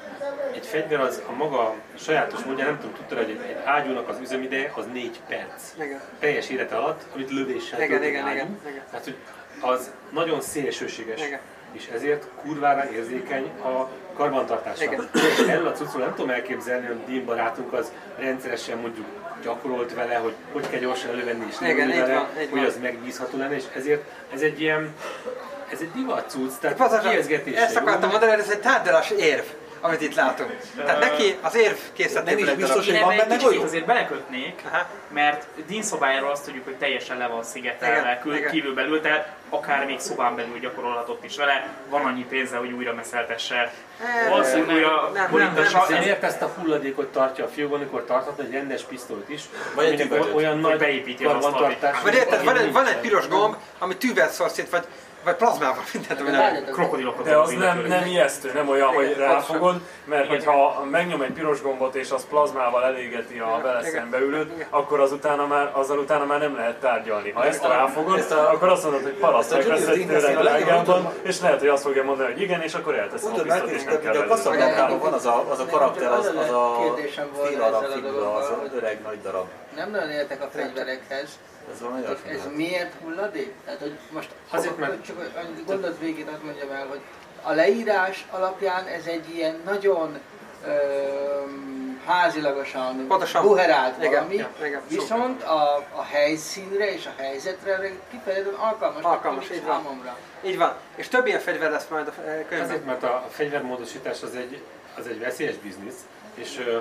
egy fegyver az a maga sajátos módja, nem tudom, tudtad, hogy egy, egy ágyúnak az üzemideje az 4 perc. Igen. Teljes élete alatt, amit lövéssel Igen, igen, ágyú. igen, igen. Tehát, hogy az nagyon szélsőséges. Igen. És ezért kurvára érzékeny a karbantartásra. Erről a cuccról nem tudom elképzelni, hogy Dean barátunk az rendszeresen mondjuk gyakorolt vele, hogy hogy kell gyorsan elővenni és Igen, vele, van, hogy az megbízható lenne, és ezért ez egy ilyen, ez egy divat cucc, tehát kiezgetés. ezt akartam mondani, hogy ez egy tárgyalás érv, amit itt látunk. Tehát neki az érv készített Nem is biztos, hogy van benne golyó? azért belekötnék, Aha. mert Dean szobájáról azt tudjuk, hogy teljesen le van szigetelve, Igen, kül- igen. kívül belül, tehát akár még szobán belül gyakorolhatott is vele, van annyi pénze, hogy újra meszeltesse. Valószínűleg újra nem, nem, borítassa. miért ezt a hulladékot tartja a fiúban, amikor tarthatna egy rendes pisztolyt is, Vagy egy olyan nagy beépíti. Vagy érted, van egy, van egy piros gomb, ami tűvel szor szét, vagy, vagy plazmával mindent, ami nem. Krokodilokat De az nem, nem ijesztő, nem olyan, hogy ráfogod, mert hogyha megnyom egy piros gombot és az plazmával elégeti a vele szembeülőt, akkor azután már, azzal utána már nem lehet tárgyalni. Ha ezt ráfogod, ezt a- akkor azt mondod, hogy paraszt ezt a meg lesz Julius egy Dean tőle a legjobb drágábban, és lehet, hogy azt fogja mondani, hogy igen, és akkor elteszem a pisztolyt, és nem kell a belőle. kasszablánkában van az a, az a karakter, az, az a fél arab ezzel a figura, az öreg nagy darab. Nem nagyon értek a fegyverekhez. Ez valami Hogy olyasmi ez miért hulladék? Tehát, hogy most Azért, mert- csak egy gondolat végét azt mondjam el, hogy a leírás alapján ez egy ilyen nagyon öm, házilagosan Pontosan. buherált Igen, valami, igen, igen, viszont a, a helyszínre és a helyzetre kifejezetten alkalmas, Alkalmas, így van. számomra. Így van. És több ilyen fegyver lesz majd a könyvben. Azért, mert a fegyvermódosítás az egy, az egy veszélyes biznisz, és ö,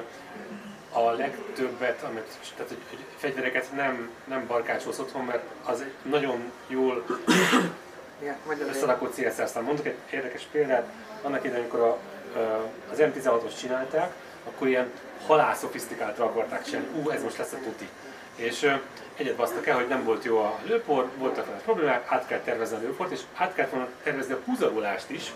a legtöbbet, amit, tehát hogy, hogy fegyvereket nem, nem barkácsolsz otthon, mert az egy nagyon jól összerakott CSR szám. Mondok egy érdekes példát, annak idején, amikor a, az M16-os csinálták, akkor ilyen halál szofisztikáltra akarták csinálni. Ú, ez most lesz a tuti. És egyet basztak el, hogy nem volt jó a lőpor, voltak vele problémák, át kell tervezni a lőport, és át kellett volna tervezni a húzagolást is,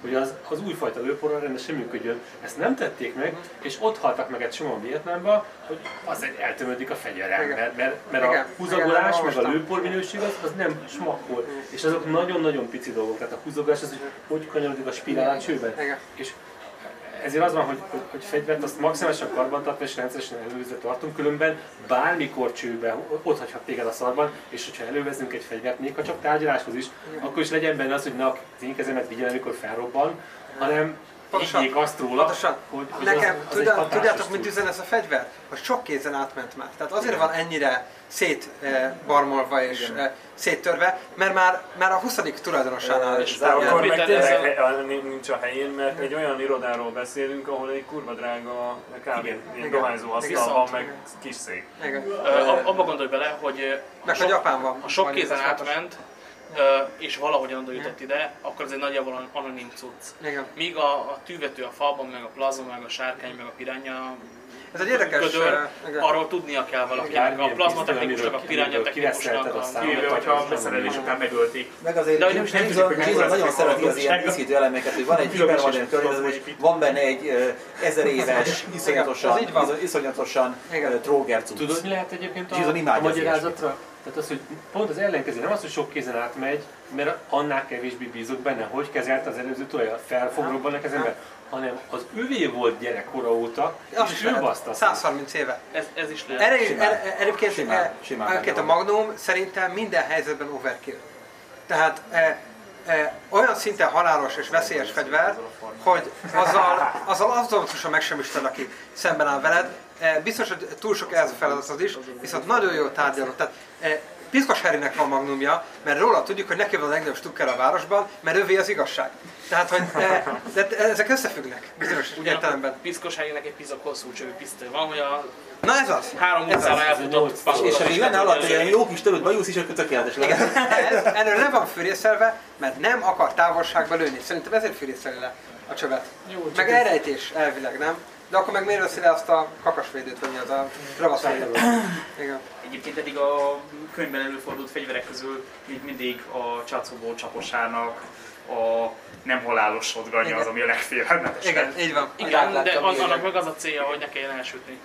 hogy az, az újfajta lőporral rendesen működjön. Ezt nem tették meg, és ott haltak meg egy csomóan Vietnámba, hogy az egy eltömödik a fegyverem, mert, mert, mert a húzagolás, Igen, meg a lőpor minőség az, az nem smakkol. És azok nagyon-nagyon pici dolgok, tehát a húzagolás az, hogy hogy kanyarodik a spirál a csőben. És ezért az van, hogy, hogy, hogy fegyvert azt maximálisan karbantartva és rendszeresen előzve tartunk, különben bármikor csőbe ott hagyhat téged a szarban, és hogyha elővezünk egy fegyvert, még ha csak tárgyaláshoz is, akkor is legyen benne az, hogy ne az én kezemet vigyel, amikor felrobban, hanem Pontosan. higgyék azt róla, Pontosan. hogy, hogy Nekem, az, az hatásos tudjátok, mit üzen ez a fegyver? Hogy sok kézen átment már. Tehát azért van ennyire szétbarmolva és eh, széttörve, mert már, már a 20. tulajdonosánál is. De akkor meg tényleg a- a- nincs a helyén, mert egy olyan irodáról beszélünk, ahol egy kurva drága kávé, ilyen Igen. dohányzó asztal van, meg kis szék. Igen. Abba gondolj bele, hogy Meg hogy Japán van. ha sok kézen átment, és valahogyan oda jutott ide, akkor ez egy nagyjából anonim cucc. Igen. Míg a, a tűvető a falban, meg a plazma, meg a sárkány, meg a piránya Ez egy érdekes... eh, igen. arról tudnia kell valakinek, a plazmatechnikusnak, a pisztoly, piránya amiből technikusnak, kiveszelted, a... aztán- Kivéve, hogyha a beszerelés után megölték. Meg azért De nem is nem hogy Jason nagyon szereti az ilyen díszítő elemeket, hogy van egy hipermodern környezet, hogy van benne egy ezer éves, iszonyatosan, iszonyatosan tróger cucc. Tudod, mi lehet egyébként a, a magyarázatra? Tehát az, hogy pont az ellenkező, nem az, hogy sok kézen átmegy, mert annál kevésbé bízok benne, hogy kezelte az előző tulaj, fel fog robbanni az ember, hanem az övé volt gyerekkora óta, Azt és is ő baszta. 130 éve. Ez, ez is lehet. Erre, Simán. erre, egyébként, Simán, simán egyébként a. Magnum szerintem minden helyzetben overkill. Tehát e, e, olyan szinten halálos és veszélyes fegyver, hogy azzal, azzal azonatosan megsemmisíted, aki szemben áll veled. E, biztos, hogy túl sok ez a feladat az is, viszont nagyon jó tárgyaló. Tehát, e, Piszkos Harrynek van magnumja, mert róla tudjuk, hogy neki van a legnagyobb stukker a városban, mert ővé az igazság. Tehát, hogy e, de ezek összefüggnek bizonyos értelemben. Piszkos helyének egy pizak hosszú csövű pisztoly van, hogy a Na ez az. három Ez utcára elfutott És ha még lenne alatt egy jó kis törött bajusz is, akkor tökéletes lenne. Erről nem van fűrészelve, mert nem akar távolságba lőni. Szerintem ezért fűrészeli le a csövet. Jó, Meg elrejtés elvileg, nem? De akkor meg miért veszi le azt a kakasvédőt, vagy az a kravaszvédőt? Igen. Egyébként eddig a könyvben előfordult fegyverek közül még mindig a csacogó csaposának a nem halálos shotgunja az, ami a legfélelmetesebb. Igen, így van. Igen, de az, annak meg az a célja, hogy ne kelljen elsütni.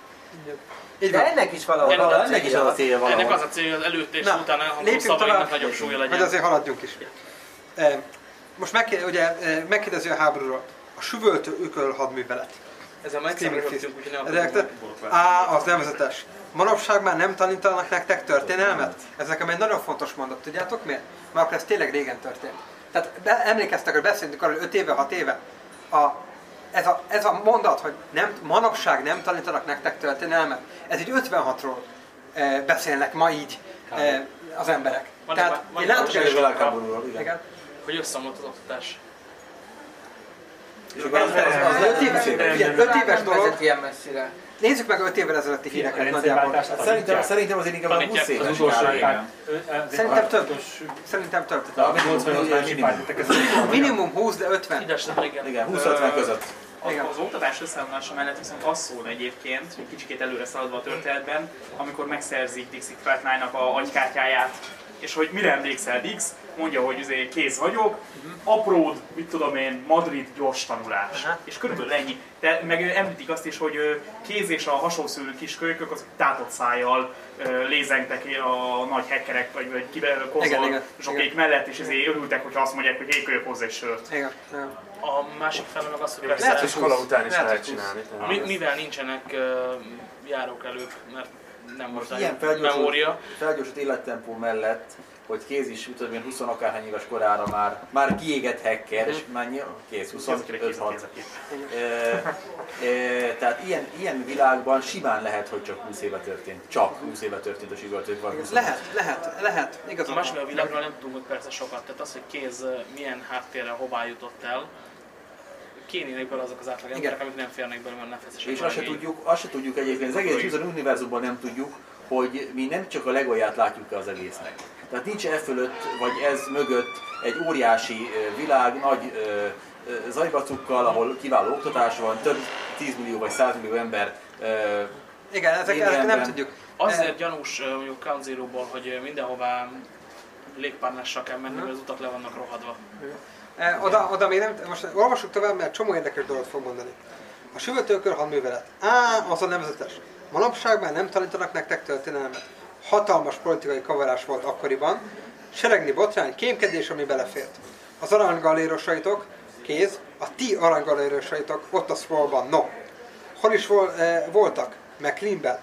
Így De van. ennek is valahol Ennek a Ennek is az a célja Ennek valahol. az a célja, az előtt és Na, utána elhangzó szavainak nagyobb súlya Hogy legyen. azért haladjunk is. E, Most megké, ugye, megkérdezi a háborúról. A süvöltő ököl hadművelet. Ezzel már egyszer úgyhogy akarom. Á, az nevezetes. Manapság már nem tanítanak nektek történelmet? Ez nekem egy nagyon fontos mondat, tudjátok miért? Mert akkor ez tényleg régen történt. Tehát be, emlékeztek, hogy beszéltünk arról, hogy 5 éve, 6 éve. A, ez, a, ez a mondat, hogy nem, manapság nem tanítanak nektek történelmet, ez így 56-ról e, beszélnek ma így e, az emberek. Van Tehát egy- van én egy látok el, világháborúról, igen. igen. Hogy összeomlott az oktatás. És akkor az, az, az, az, Öt éves, figyelj, öt éves nem dolog. vezet ilyen messzire. Nézzük meg 5 évvel ezelőtti A híreket nagyjából. Hát szerintem, szerintem azért inkább a Tanítják 20 Az éves utolsó kb. pár- Szerintem több. Szerintem több. A 88 másik pártok, ez Minimum 20, de 50. Ides, de igen. Igen, 20-50 között. Az, az oktatás összeomlása mellett viszont az szól egyébként, hogy kicsikét előre szaladva a történetben, amikor megszerzik Dixit Flatline-nak a agykártyáját, és hogy mire emlékszel Dix, mondja, hogy azért kész vagyok, apród, mit tudom én, Madrid gyors tanulás. Aha. És körülbelül ennyi. De meg említik azt is, hogy kéz és a hasonszülő kiskölykök az tátott szájjal lézengtek a nagy hackerek, vagy, vagy zsokék igen. mellett, és ezért örültek, hogyha azt mondják, hogy hé, kölyök hozzá egy sört. Igen. igen. A másik fele meg az, hogy Lehet, persze, hogy Iskola után is Lehet, lehet csinálni. mi, mivel nincsenek uh, járókelők, mert nem most Ilyen memória, felgyorsult, felgyorsult élettempó mellett, hogy kéz is, mit tudom én, 20 akárhány éves korára már, már kiégett hacker, és már nyilv- kész, 25-6. Tehát ilyen, ilyen világban simán lehet, hogy csak 20 éve történt. Csak 20 éve történt a sigoltők, 20 Lehet, lehet, lehet. Másik van. a világról nem tudunk persze sokat, tehát az, hogy kéz milyen háttérrel hová jutott el, kénének bele azok az átlag emberek, amik nem férnek bele, mert nem feszesek És azt se, tudjuk, azt se tudjuk egyébként, az egész User univerzumban nem tudjuk, hogy mi nem csak a legolját látjuk az egésznek. Tehát nincs e fölött, vagy ez mögött egy óriási világ, nagy zajbacukkal, ahol kiváló oktatás van, több 10 millió vagy 100 millió ember Igen, ezek, ezek nem tudjuk. Azért gyanús mondjuk Count Zero-ból, hogy mindenhová légpárnással kell menni, mert az utak le vannak rohadva. Oda, oda még nem, most olvassuk tovább, mert csomó érdekes dolgot fog mondani. A süvöltőkör hadművelet. Á, az a nevezetes. Manapság már nem tanítanak nektek történelmet. Hatalmas politikai kavarás volt akkoriban. Seregni botrány, kémkedés, ami belefért. Az aranygalérosaitok, kéz, a ti aranygalérosaitok ott a scrollban, no. Hol is vol, eh, voltak? McLeanben.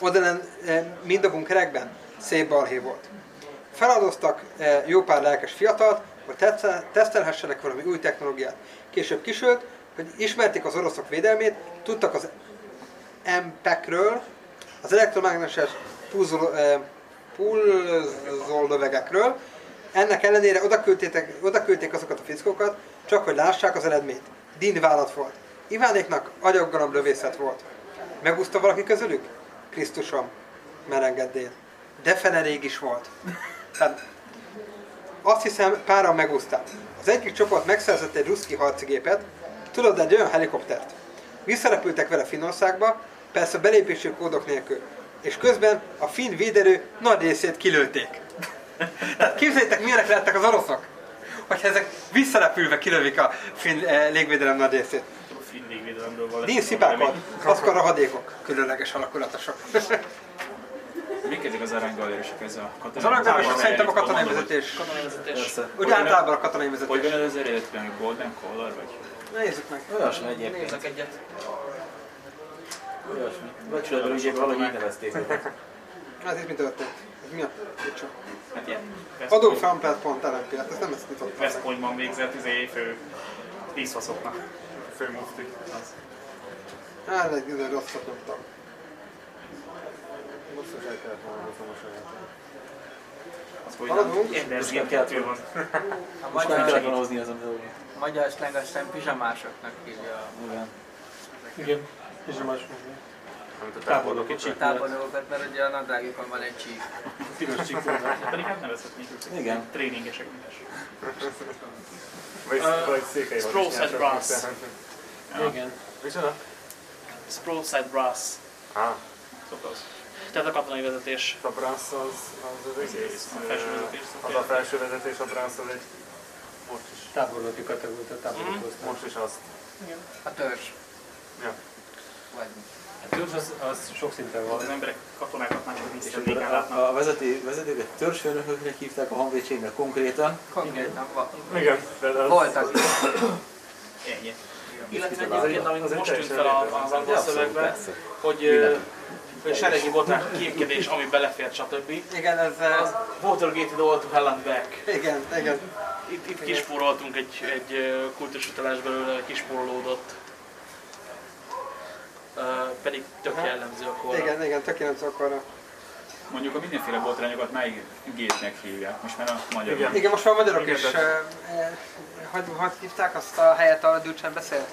Odalen eh, mind a bunkerekben. Szép balhé volt. Feladoztak eh, jó pár lelkes fiatalt, hogy tesztelhessenek valami új technológiát. Később kisült, hogy ismerték az oroszok védelmét, tudtak az MPEC-ről, az elektromágneses pulzol, pulzollövegekről. Ennek ellenére oda küldték, oda küldték azokat a fickókat, csak hogy lássák az eredményt. Din vállat volt. Ivánéknak agyaggalamb lövészet volt. Megúszta valaki közülük? Krisztusom, merengedél. De fene rég is volt. Tehát azt hiszem, páran megúszták. Az egyik csoport megszerzett egy ruszki harcigépet, tudod, egy olyan helikoptert. Visszarepültek vele Finnországba, persze belépési kódok nélkül. És közben a finn véderő nagy részét kilőtték. Tehát képzeljétek, milyenek lettek az oroszok, hogyha ezek visszarepülve kilövik a finn eh, légvédelem nagy részét. A finn légvédelemről van. Dín szipákon, azok a rohadékok, különleges alakulatosok. Mik ezek az aranygalérusok, ez a Az katonai? aranygáros szerintem a katonai vezetés. Katonai vezetés. Persze. Úgy általában a katonai Hogy vezetés. van ez az eredetiben, hogy Golden Color vagy? Nézzük meg. Olyasmi egyébként. Nézzek egyet. Olyasmi. Becsületben ugye valahogy így nevezték. Hát ez mi történt? Ez mi a... Micsoda? Hát ilyen Adó West fanpad.lmp, hát ez nem ezt nyitottam. West Pointban végzett izé fő vízfaszoknak. Főmufti. Hát egy nagyon rosszat nyomtam. Az, hogy Haladunk? nem Enders Most nem Game kellett 2 van. A Most már kellett magyar, volna hozni az a a magyar hiszem pizsamásoknak hívja Igen. Igen. És a más Amit a Tábornok tábornok kicsi. a tábornokokat, mert ugye a nadrágjukon van egy csík. Piros csikózás. Pedig hát nevezhetnék őket. Igen. Tréningesek mindes. Vagy, székely Sproul Side Brass. Igen. Micsoda? Sproulside Brass. Ah, az. Tehát a katonai vezetés. a brass az, az az egész. A felső vezetés, Az a felső vezetés, a brass az egy... Most is. Tábornoki kategóriát, a tábornok Mhm. Most is azt. A törzs. Ja. Vagy Hát törzs az, az sok szinten van. Az emberek katonákat már csak látnak. a, a vezető, vezetőket törzsfőnököknek hívták a honvédségnek konkrétan. konkrétan Igen, de az... voltak. Ennyi. Illetve egyébként, amit most tűnt fel az angol szövegben, hogy, seregi botrán kémkedés, ami belefért, stb. Igen, ez... Az Watergate-id all to hell and back. Igen, igen. Itt, itt kispóroltunk egy, egy ö, kultusutalás belőle, kispórolódott. Pedig tök jellemző akkor. Igen, igen, tökéletes akkor. Mondjuk a mindenféle botrányokat máig gétnek hívják, most már a magyar. Igen. Igen, most már a magyarok Igen, is... de- Hogy, hogy hívták azt a helyet, ahol Dulcsán beszélt?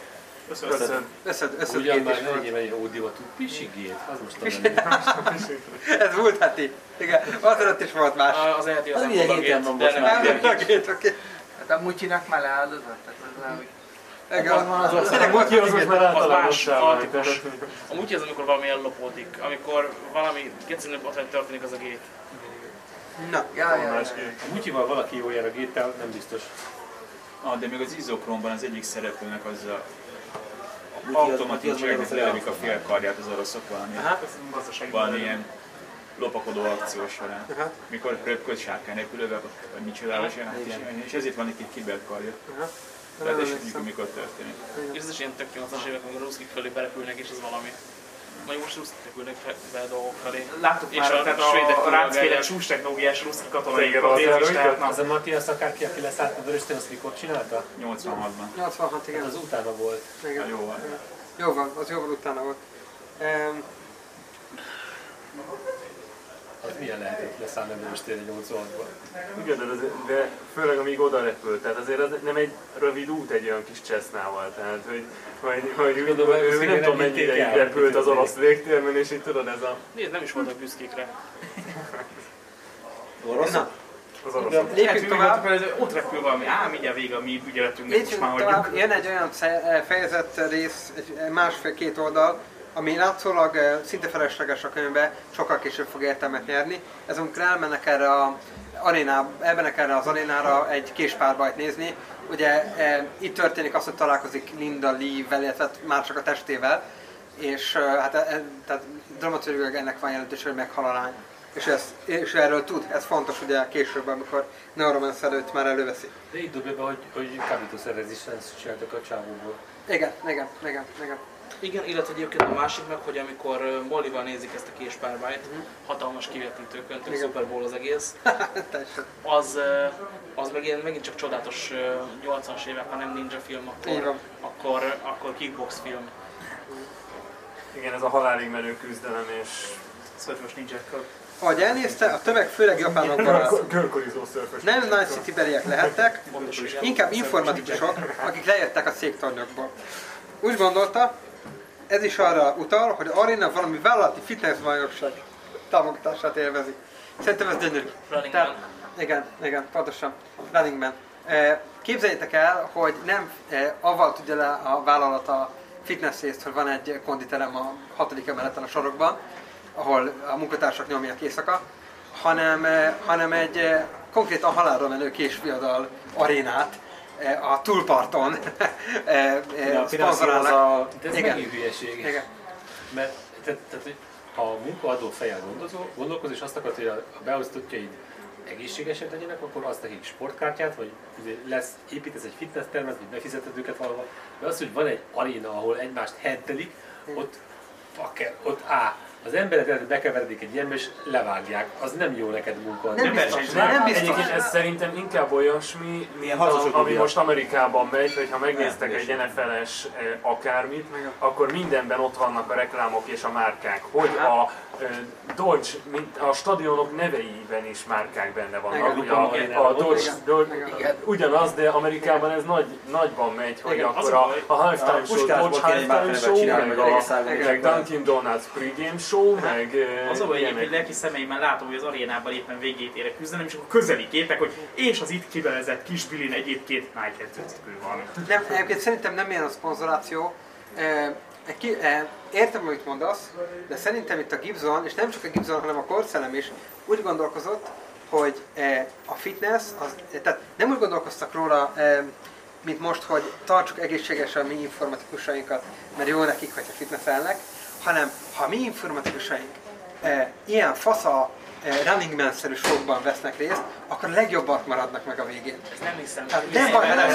Köszönöm. Összed, összed Ugyan gét már volt. legyél egy ódivatú pisigét, az most a menő. Ez múlt heti. Igen, az előtt is volt más. Uh, az eheti az Az nem milyen Watergate, héten van de most nem már? mindenki. Nem, gét, oké. Hát a mutyinak már leáldozott, tehát az nem, hogy Igen, az az tényleg volt Ki az most gét. már Az más, általánossá vált. alapos. A mutyi az, amikor valami ellopódik, amikor valami kecinő botrány történik, az a gét. Na, Ja, ja, ja. Másképp. A mutyival valaki jó jár a géttel, nem biztos. Ah, de még az izokromban az egyik szereplőnek az a az- automatikusan az lelövik a félkarját az oroszok valami, ilyen lopakodó akció során. Aha. Mikor röpköd sárkány nélkülővel, vagy micsoda, és, hát és, ezért van itt egy kiberkarja. Aha. Tehát és emlékszem. mikor, történik. És ez is ilyen tök 80-as évek, amikor a ruszkik felé berepülnek, és az valami. Majd most ruszkik repülnek fe- be a dolgok felé. Láttuk És már, a tehát svédek a ráncféle csúcs technológiás ruszki katonai Igen, katézis, az a Matthias akárki, aki leszállt a vörös azt mikor csinálta? 86-ban. 86, Hát igen. az utána volt. igen. Hát jó van. Jó van, az jóval utána volt. Um, Az milyen lehetett a vörös térre 86-ban? Igen, de, azért- de főleg amíg oda repült, tehát azért az nem egy rövid út egy olyan kis csesznával, tehát hogy, hogy, hogy ő, Gondolom, ő, ő nem nem tudom vitték mennyi ideig el, repült az orosz légtérben, és így tudod ez a, Nézd, nem is voltak büszkék rá. Orosz? na, az oroszok. lehet, lépjünk tovább. ez ott repül valami, á, mindjárt vége a mi ügyeletünknek, most már hagyjuk. Jön egy olyan sze- fejezet rész, egy másfél-két oldal, ami látszólag eh, szinte felesleges a könyvbe, sokkal később fog értelmet nyerni. Ez amikor elmennek erre a aréná, elmennek erre az arénára egy késpárbajt nézni. Ugye eh, itt történik az, hogy találkozik Linda Lee-vel, illetve már csak a testével, és eh, hát eh, tehát dramaturgilag ennek van jelentős, hogy meghal a lány. És, ez, és erről tud, ez fontos ugye később, amikor Neuromancer őt már előveszi. De így dobja be, hogy, hogy kábítószer resistance csináltak a csávóból. Igen, igen, igen, igen. Igen, illetve egyébként a másik meg, hogy amikor Mollival nézik ezt a késpárbájt, hatalmas kivetítőkön, tök. Super Bowl az egész, az, az meg ilyen, megint csak csodálatos ö, 80-as évek, ha nem ninja film, akkor, akkor, akkor kickbox film. Igen, ez a halálig menő küzdelem, és Szörfös ninjákkal. Ahogy elnézte, a tömeg főleg japánokból áll. körkorizó szörfös. Nem Night City beliek lehettek, inkább informatikusok, akik lejöttek a széktornyokból. Úgy gondolta, ez is arra utal, hogy Arena valami vállalati fitness bajnokság támogatását élvezi. Szerintem ez gyönyörű. Running Tehát- Man. Igen, igen, pontosan. Running Man. Eh, Képzeljétek el, hogy nem eh, avval tudja le a vállalata fitness részt, hogy van egy konditerem a hatodik emeleten a sarokban, ahol a munkatársak nyomják éjszaka, hanem, eh, hanem egy konkrétan halálra menő késviadal arénát a túlparton a finanszírozza szponzorálnak. a... De ez Igen. megint hülyeség. Igen. Mert tehát, tehát, ha a munkaadó fejjel gondozol, gondolkoz, és azt akarod, hogy a, beosztottjaid egészségesek legyenek, akkor azt nekik sportkártyát, vagy lesz, építesz egy fitness termet, vagy befizeted őket valahol. De az, hogy van egy aréna, ahol egymást hentelik, ott fucker, ott á, az emberek bekeveredik egy ilyenbe, és levágják. Az nem jó neked munka. Nem biztos, versenyznek. nem biztos. Egyébként ez szerintem inkább olyasmi, mint a, ami most Amerikában megy, hogy ha megnéztek Nem, egy NFL-es eh, akármit, akkor mindenben ott vannak a reklámok és a márkák. Hogy a eh, Dodge, mint a stadionok neveiben is márkák benne vannak. Igen. Ugye a, a Dodge, Igen. Dodge Igen. ugyanaz, de Amerikában ez nagy, nagyban megy, hogy Igen, akkor az a a, halftime show, Dodge halftime show, csinálni, meg, a, Dunkin Donuts pregame show, meg eh, Az a baj, hogy lelki szemeimmel látom, hogy az arénában éppen végét érek küzdenem, és akkor közeli képek, hogy és az itt kivelezett kis Bilin egyébként Nike edzőcipő van. Nem, egyébként szerintem nem ilyen a szponzoráció. E, e, ki, e, értem, amit mondasz, de szerintem itt a Gibson, és nem csak a Gibson, hanem a Korszellem is úgy gondolkozott, hogy e, a fitness, az, e, tehát nem úgy gondolkoztak róla, e, mint most, hogy tartsuk egészségesen a mi informatikusainkat, mert jó nekik, hogyha fitnesselnek, hanem ha mi informatikusaink e, ilyen fasza e, running man-szerű showban vesznek részt, akkor a legjobbak maradnak meg a végén. Ezt nem hiszem. Hát nem baj, nem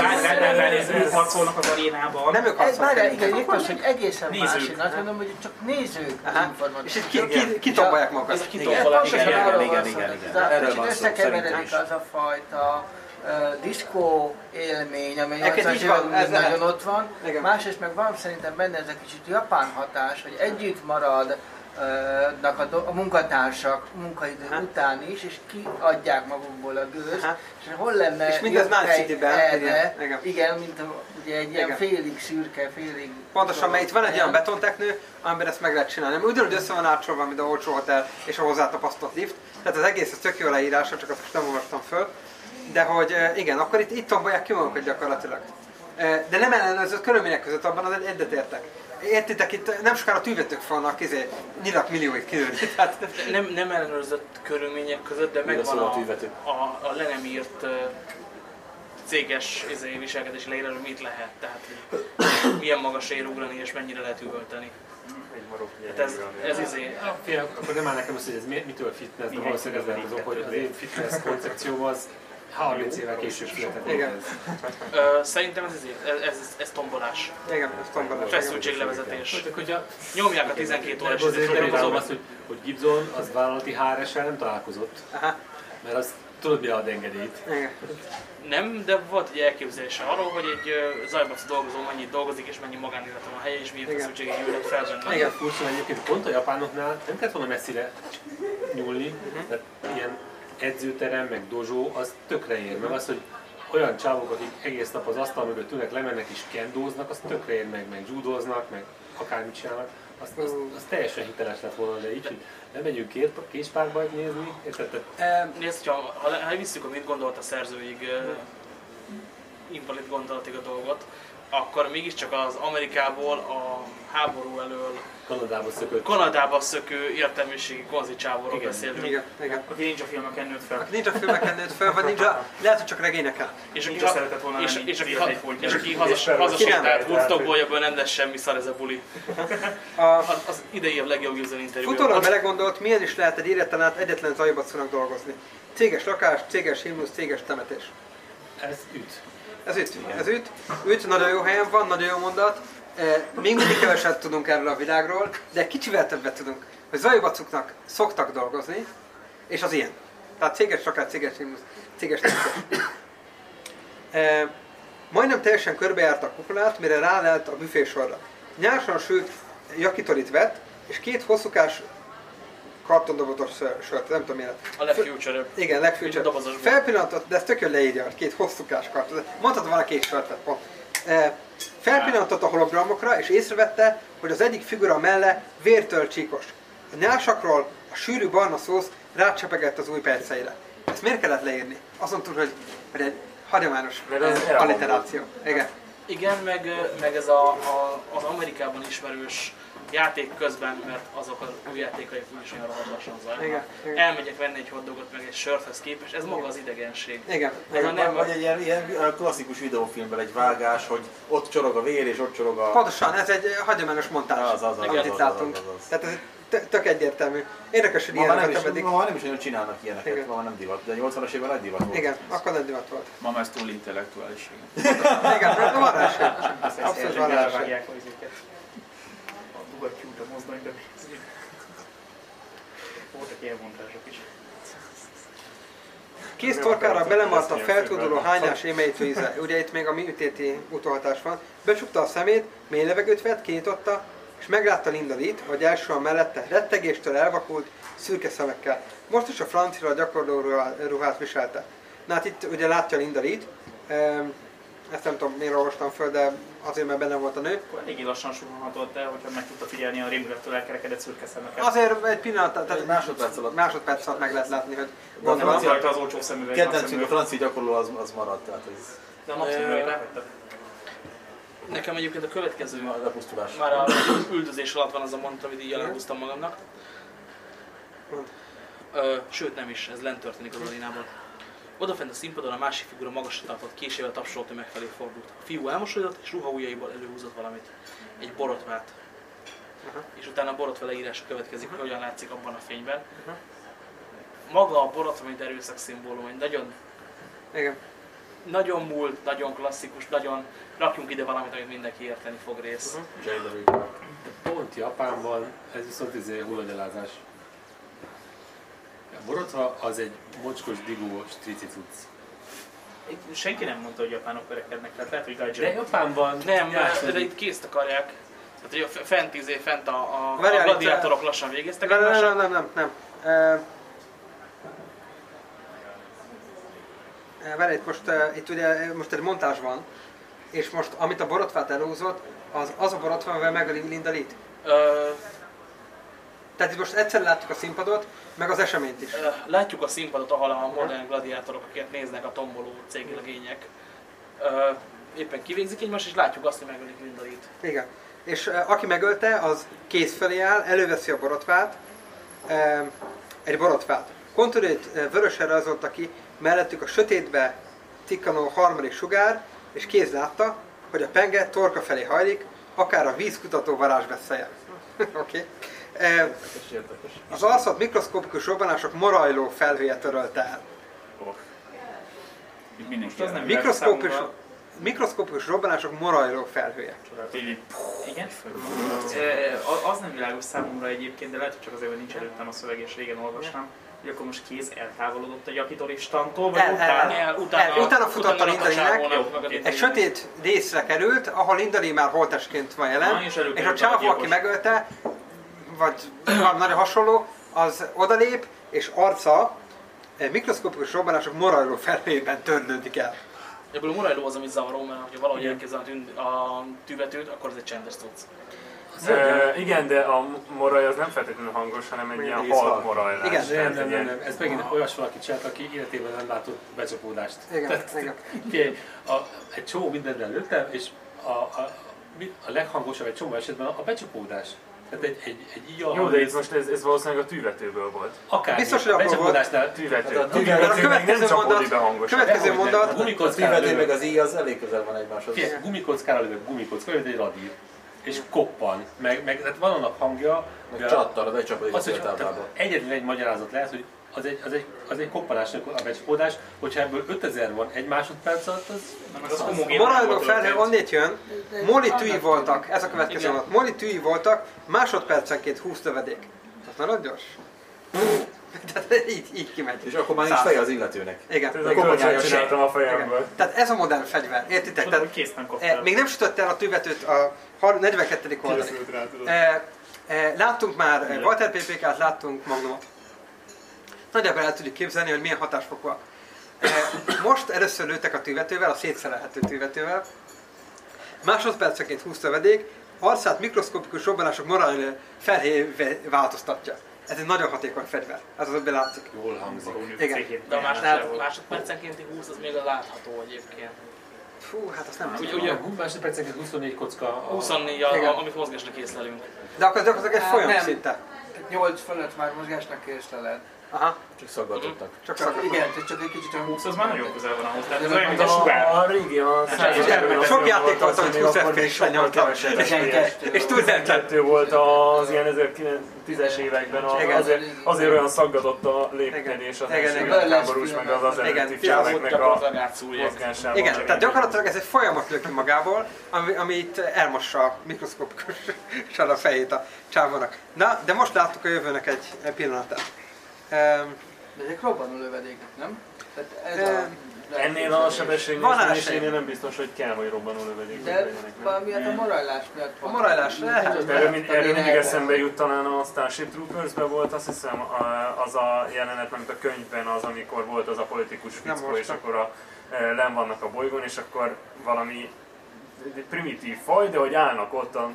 hiszem. Ők harcolnak az arénában. Nem ők Ez harcolnak. várjál, igen, itt az, hogy egészen Nézők. más. Én azt mondom, hogy csak nézők Aha. És itt ki, ki, kitombolják magukat. Ez Igen, igen, igen, Erről van szó, összekeveredik szerintem is. az a fajta uh, diszkó élmény, ami Egyébként 80-as így van, években ez nagyon ott van. Igen. Másrészt meg van szerintem benne ez a kicsit japán hatás, hogy együtt marad a, do- a munkatársak munkaidő Aha. után is, és kiadják magukból a gőzt, Aha. és hol lenne És mindez hely City-ben, erre, igen, igen. mint a, ugye egy ilyen Igen. félig szürke, félig... Pontosan, mert itt van egy olyan betonteknő, amiben ezt meg lehet csinálni. Ugyanúgy össze van átcsolva, mint a olcsó hotel és a hozzátapasztott lift. Tehát az egész az tök jó leírása, csak azt most nem olvastam föl. De hogy eh, igen, akkor itt, itt tombolják ki magukat gyakorlatilag. Eh, De nem ellenőrzött körülmények között, abban az egyet értek. Értitek, itt nem sokára tűvetők fognak izé, nyilat millióit kilőni. Tehát, Nem, nem ellenőrzött körülmények között, de megvan a a, a, a le nem írt ö, céges izé, viselkedési leírás, hogy mit lehet, tehát milyen magas ér ugrani és mennyire lehet üvölteni. Egy marok Hát ez, ez izé, Fél, akkor nem áll nekem össze, hogy ez mi- mitől fitness, de valószínűleg ez lehet az ok, hogy az én fitness koncepcióm az 30 évvel később született. Igen. ez. ö, szerintem ez, ez, ez, ez tombolás, igen, ez tombolás. feszültséglevezetés. Hogyha Nyomják a 12 órás azért nem tudom azt, hogy, hogy Gibson az vállalati HR-essel nem találkozott, Aha, mert az tudod mi ad engedélyt. igen. Nem, de volt egy elképzelése arról, hogy egy ö, zajbac dolgozó mennyit dolgozik és mennyi magánélete van a helye és milyen Igen. feszültségek gyűlnek fel benne. Igen. Furcsa egyébként pont a japánoknál nem kellett volna messzire nyúlni, mert ilyen edzőterem, meg dozsó, az tökre ér meg az, hogy olyan csávok, akik egész nap az asztal mögött ülnek, lemennek és kendóznak, az tökre ér meg, meg judóznak, meg akármit csinálnak, az, az, az teljesen hiteles lett volna, de így, hogy nem megyünk két, késpárba nézni, érted? Eh, Nézd, ha, ha, ha visszük, amit gondolt a szerzőig, uh, invalid gondolatig a dolgot, akkor mégiscsak az Amerikából a háború elől Kanadába szökött. Kanadába szökő értelmiségi konzicsávorról Igen. beszélünk. igen, igen. Aki nincs a filmeken nőtt fel. Aki nincs a filmeken nőtt föl, vagy nincs a, lehet, hogy csak regényeken. És aki, ha, szeretett volna és, és, aki, ha, és aki fel- hazasétált? Woodstockból, ebből nem lesz semmi szar ez a buli. A, Az, az idei év legjobb user interjú. Futólag belegondolt, milyen is lehet egy életen át egyetlen zajbacónak dolgozni. Céges lakás, céges himnusz, céges temetés. Ez üt. Ez üt, ez üt. Üt, nagyon jó helyen van, nagyon jó mondat. Eh, Még mindig keveset tudunk erről a világról, de kicsivel többet tudunk. Hogy zajbacuknak szoktak dolgozni, és az ilyen. Tehát céges lakás, céges céges. Eh, Majdnem teljesen körbejárt a kupolát, mire rálelt a büfésorra. Nyárson sült jakitorit vett, és két hosszúkás kartondobozos sört, nem tudom milyen. A legfuture Igen, a dobozosban. Felpillantott, de ez tök jól leírja, két hosszúkás karton. Mondhatod volna két sört vett pont. Felpillantott a hologramokra, és észrevette, hogy az egyik figura melle vértől csíkos. A nyásakról a sűrű barna szósz rácsepegett az új perceire. Ezt miért kellett leírni? Azon túl, hogy, hogy egy hagyományos alliteráció. Igen. Igen, meg, meg ez a, a, az Amerikában ismerős játék közben, mert azok az új játékaik úgyis olyan rohadt lassan zajlanak. Igen, igen. Elmegyek venni egy hotdogot meg egy sörthez képest, ez maga az idegenség. Igen. Ez a nem, Vagy egy ilyen, ilyen klasszikus videófilmben egy vágás, hogy ott csorog a vér és ott csorog a... Pontosan, ez egy hagyományos montázs, Az, az, az, amit itt látunk. Tehát ez tök- egyértelmű. Érdekes, hogy Ma már nem ilyeneket is, pedig. ma nem is nagyon csinálnak ilyeneket, Igen. ma nem divat, de 80-as évben nagy divat volt. Igen, akkor nem divat volt. Ma már ez túl intellektuális. Igen, rá esély. Abszolút van rá esély. Elvágják a izéket. A dugattyút a mozdonyba nézni. Voltak ilyen montázsok is. Kész torkára belemart a feltuduló hányás émeítő íze. Ugye itt még a mi ütéti utolhatás van. Becsukta a szemét, mély levegőt vett, kinyitotta, és meglátta Linda Lee-t, hogy elsően mellette rettegéstől elvakult, szürke szemekkel. Most is a francia gyakorló ruhá- ruhát viselte. Na hát itt ugye látja Linda Lee-t. Ehm, Ezt nem tudom, miért olvastam föl, de azért, mert benne volt a nő. Akkor eléggé lassan suhanhatott el, hogyha meg tudta figyelni a rémülettől elkerekedett szürke szemeket. Azért egy pillanat, tehát Egy másodperc alatt. másodperc alatt meg lehet látni, hogy gondolom. az rajta az olcsó szemüveg. Kedvencünk a napszemüveg. francia gyakorló az, az maradt, tehát ez De a napszemüveget rávetted. Nekem egyébként a következő, a lepusztulás. már a üldözés alatt van az a mondat, amit így elhúztam magamnak. Sőt nem is, ez lent történik az arénában. Odafent a színpadon a másik figura magasra tartott késével tapsoló tömeg felé fordult. A fiú elmosolyodott, és ruha ujjaiból előhúzott valamit. Egy borotvát. Aha. És utána a borotva leírása következik, hogy hogyan látszik abban a fényben. Maga a borotva, mint erőszak szimbólum, hogy nagyon, Igen. nagyon múlt, nagyon klasszikus, nagyon rakjunk ide valamit, amit mindenki érteni fog rész. Rivera. De pont Japánban ez viszont izé hullagyalázás. A borotva az egy mocskos, digó, strici cucc. Itt Senki nem mondta, hogy japánok verekednek, tehát lehet, hogy De Gaijin. Japánban Nem, de, de itt kézt akarják. Tehát ugye f- fent, izé, fent a, a, a Várjál, itt, gladiátorok lassan végeztek Nem, nem, egymással. nem, nem, nem. nem. Uh, Várj, itt most, uh, itt ugye most egy montázs van, és most amit a borotvát elhúzott, az az a borotva, amivel megöli Linda Lee-t. Ö, Tehát itt most egyszer láttuk a színpadot, meg az eseményt is. látjuk a színpadot, ahol a modern gladiátorok, akiket néznek a tomboló céglegények, éppen kivégzik egymást, és látjuk azt, hogy megölik Linda Lee-t. Igen. És aki megölte, az kéz felé áll, előveszi a borotvát, egy borotvát. Kontúrét uh, vörösen rajzolta ki, mellettük a sötétbe tikkanó harmadik sugár, és kéz látta, hogy a penge torka felé hajlik, akár a vízkutató varázsbeszélye. Oké. okay. Az alszat mikroszkopikus robbanások morajló felhője törölte el. Az nem el- Mikroszkopikus, mikroszkopikus robbanások morajló felhője. Így- Igen? Az nem világos számomra egyébként, de lehet, hogy csak azért, hogy nincs előttem a szöveg, és régen olvastam. Hogy akkor most kéz eltávolodott a jakitolistantól, vagy El- el- utána? El, utána, El, utána futott a utána Linda Lee-nek. csávónak, meg a Egy sötét részre került, ahol Linda Lee már holtestként van jelen, Na, és és, a csávó, aki megölte, vagy nagyon hasonló, az odalép, és arca eh, mikroszkopikus robbanások morajló felhőjében törlődik el. Ebből a morajló az, amit zavaró, mert ha valahogy elkezdem a, tüvetőt, akkor ez egy csendes tudsz. Ö, igen, de a moraj az nem feltétlenül hangos, hanem egy ilyen halk morajlás. Igen, Nem, Tehát nem, egy nem, ilyen- nem. Ez megint olyas valaki csinált, aki életében nem látott becsapódást. Igen, igen. Figyelj, a, egy csomó mindent előttem, és a, a, a leghangosabb egy csomó esetben a becsapódás. Tehát egy, egy, egy ilyen Jó, de itt most ez, ez valószínűleg a tűvetőből volt. akár Biztos, hogy a abból becsapódásnál Tűvető. Hát a tűvető- a tűvető meg nem következő csapódik mondat- be hangosan. következő mondat. A Gumikockára tűvető meg az íj az elég közel van egymáshoz. figyelj, gumikockára lövök, mint egy radír. És koppan. Meg, meg tehát van annak hangja, Meg hogy a- csattar, de csapódik a az, hogy egyetlen egy magyarázat lehet, hogy az egy, az egy, az egy koppanásnak a becsapódás, hogyha ebből 5000 van egy másodperc alatt, az az A morajló állapotról felhő onnét jön, Molly tűi voltak, ez a következő mondat. Molly tűi voltak, másodpercenként 20 lövedék. Az nagyon gyors. Tehát így, így kimegy. És akkor már nincs feje az illetőnek. Igen. Ez a csináltam a fejemből. Tehát ez a modern fegyver, értitek? Tudom, Tehát, kész nem eh, kaptál. még nem sütött el a tüvetőt a har- 42. oldalig. Készült rá, tudod. Eh, eh, láttunk már Walter PPK-t, láttunk Magnumot. Nagyjából el tudjuk képzelni, hogy milyen hatásfokúak. Eh, most először lőttek a tűvetővel, a szétszerelhető tűvetővel. Másodpercenként 20 lövedék, arcát mikroszkopikus robbanások morál felhé változtatja. Ez egy nagyon hatékony fegyver. Ez az, hogy látszik. jól hangzik. Igen. De a másodperc, másodpercenkénti 20 az még a látható egyébként. Fú, hát azt nem Ugye, tudom. ugye A 20 másodpercenként 24 kocka. A... 24 a, a, amit mozgásnak észlelünk. De akkor ez gyakorlatilag egy Hát folyam szinte. 8 fölött már mozgásnak készleled. Aha, Csak szaggatottak. csak Csak szak. igen, csak egy kicsit olyan 20 az már nagyon közel van ahhoz, tehát ez olyan, mint A, a sugár. a régi, a Sok- sok játék volt, amit 20 FPS-re nyomtam. kevesebb És- FPS. És túl nem tett. 12 volt az ilyen 1910-es években, a, azért, azért olyan szaggatott a lépkedés az első világháborús, meg az az eredeti Igen. filmeknek a mozgásában. Igen, tehát gyakorlatilag ez egy folyamat lő ki magából, ami, amit elmossa mikroszkopikusan a fejét a csávónak. Na, de most láttuk a jövőnek egy, egy pillanatát. De ezek robbanó lövedékek, nem? Tehát ez a... Ennél a sebesség Van mérséklésénél nem biztos, hogy kell, hogy robbanó lövedékek De nem? valamiért a morajlás miatt A morajlás lehet. Erről, mind, erről mindig eszembe jut talán a Starship troopers volt, azt hiszem a- az a jelenet, mint a könyvben az, amikor volt az a politikus fickó, és akkor a, e, len vannak a bolygón, és akkor valami primitív faj, de hogy állnak ott a,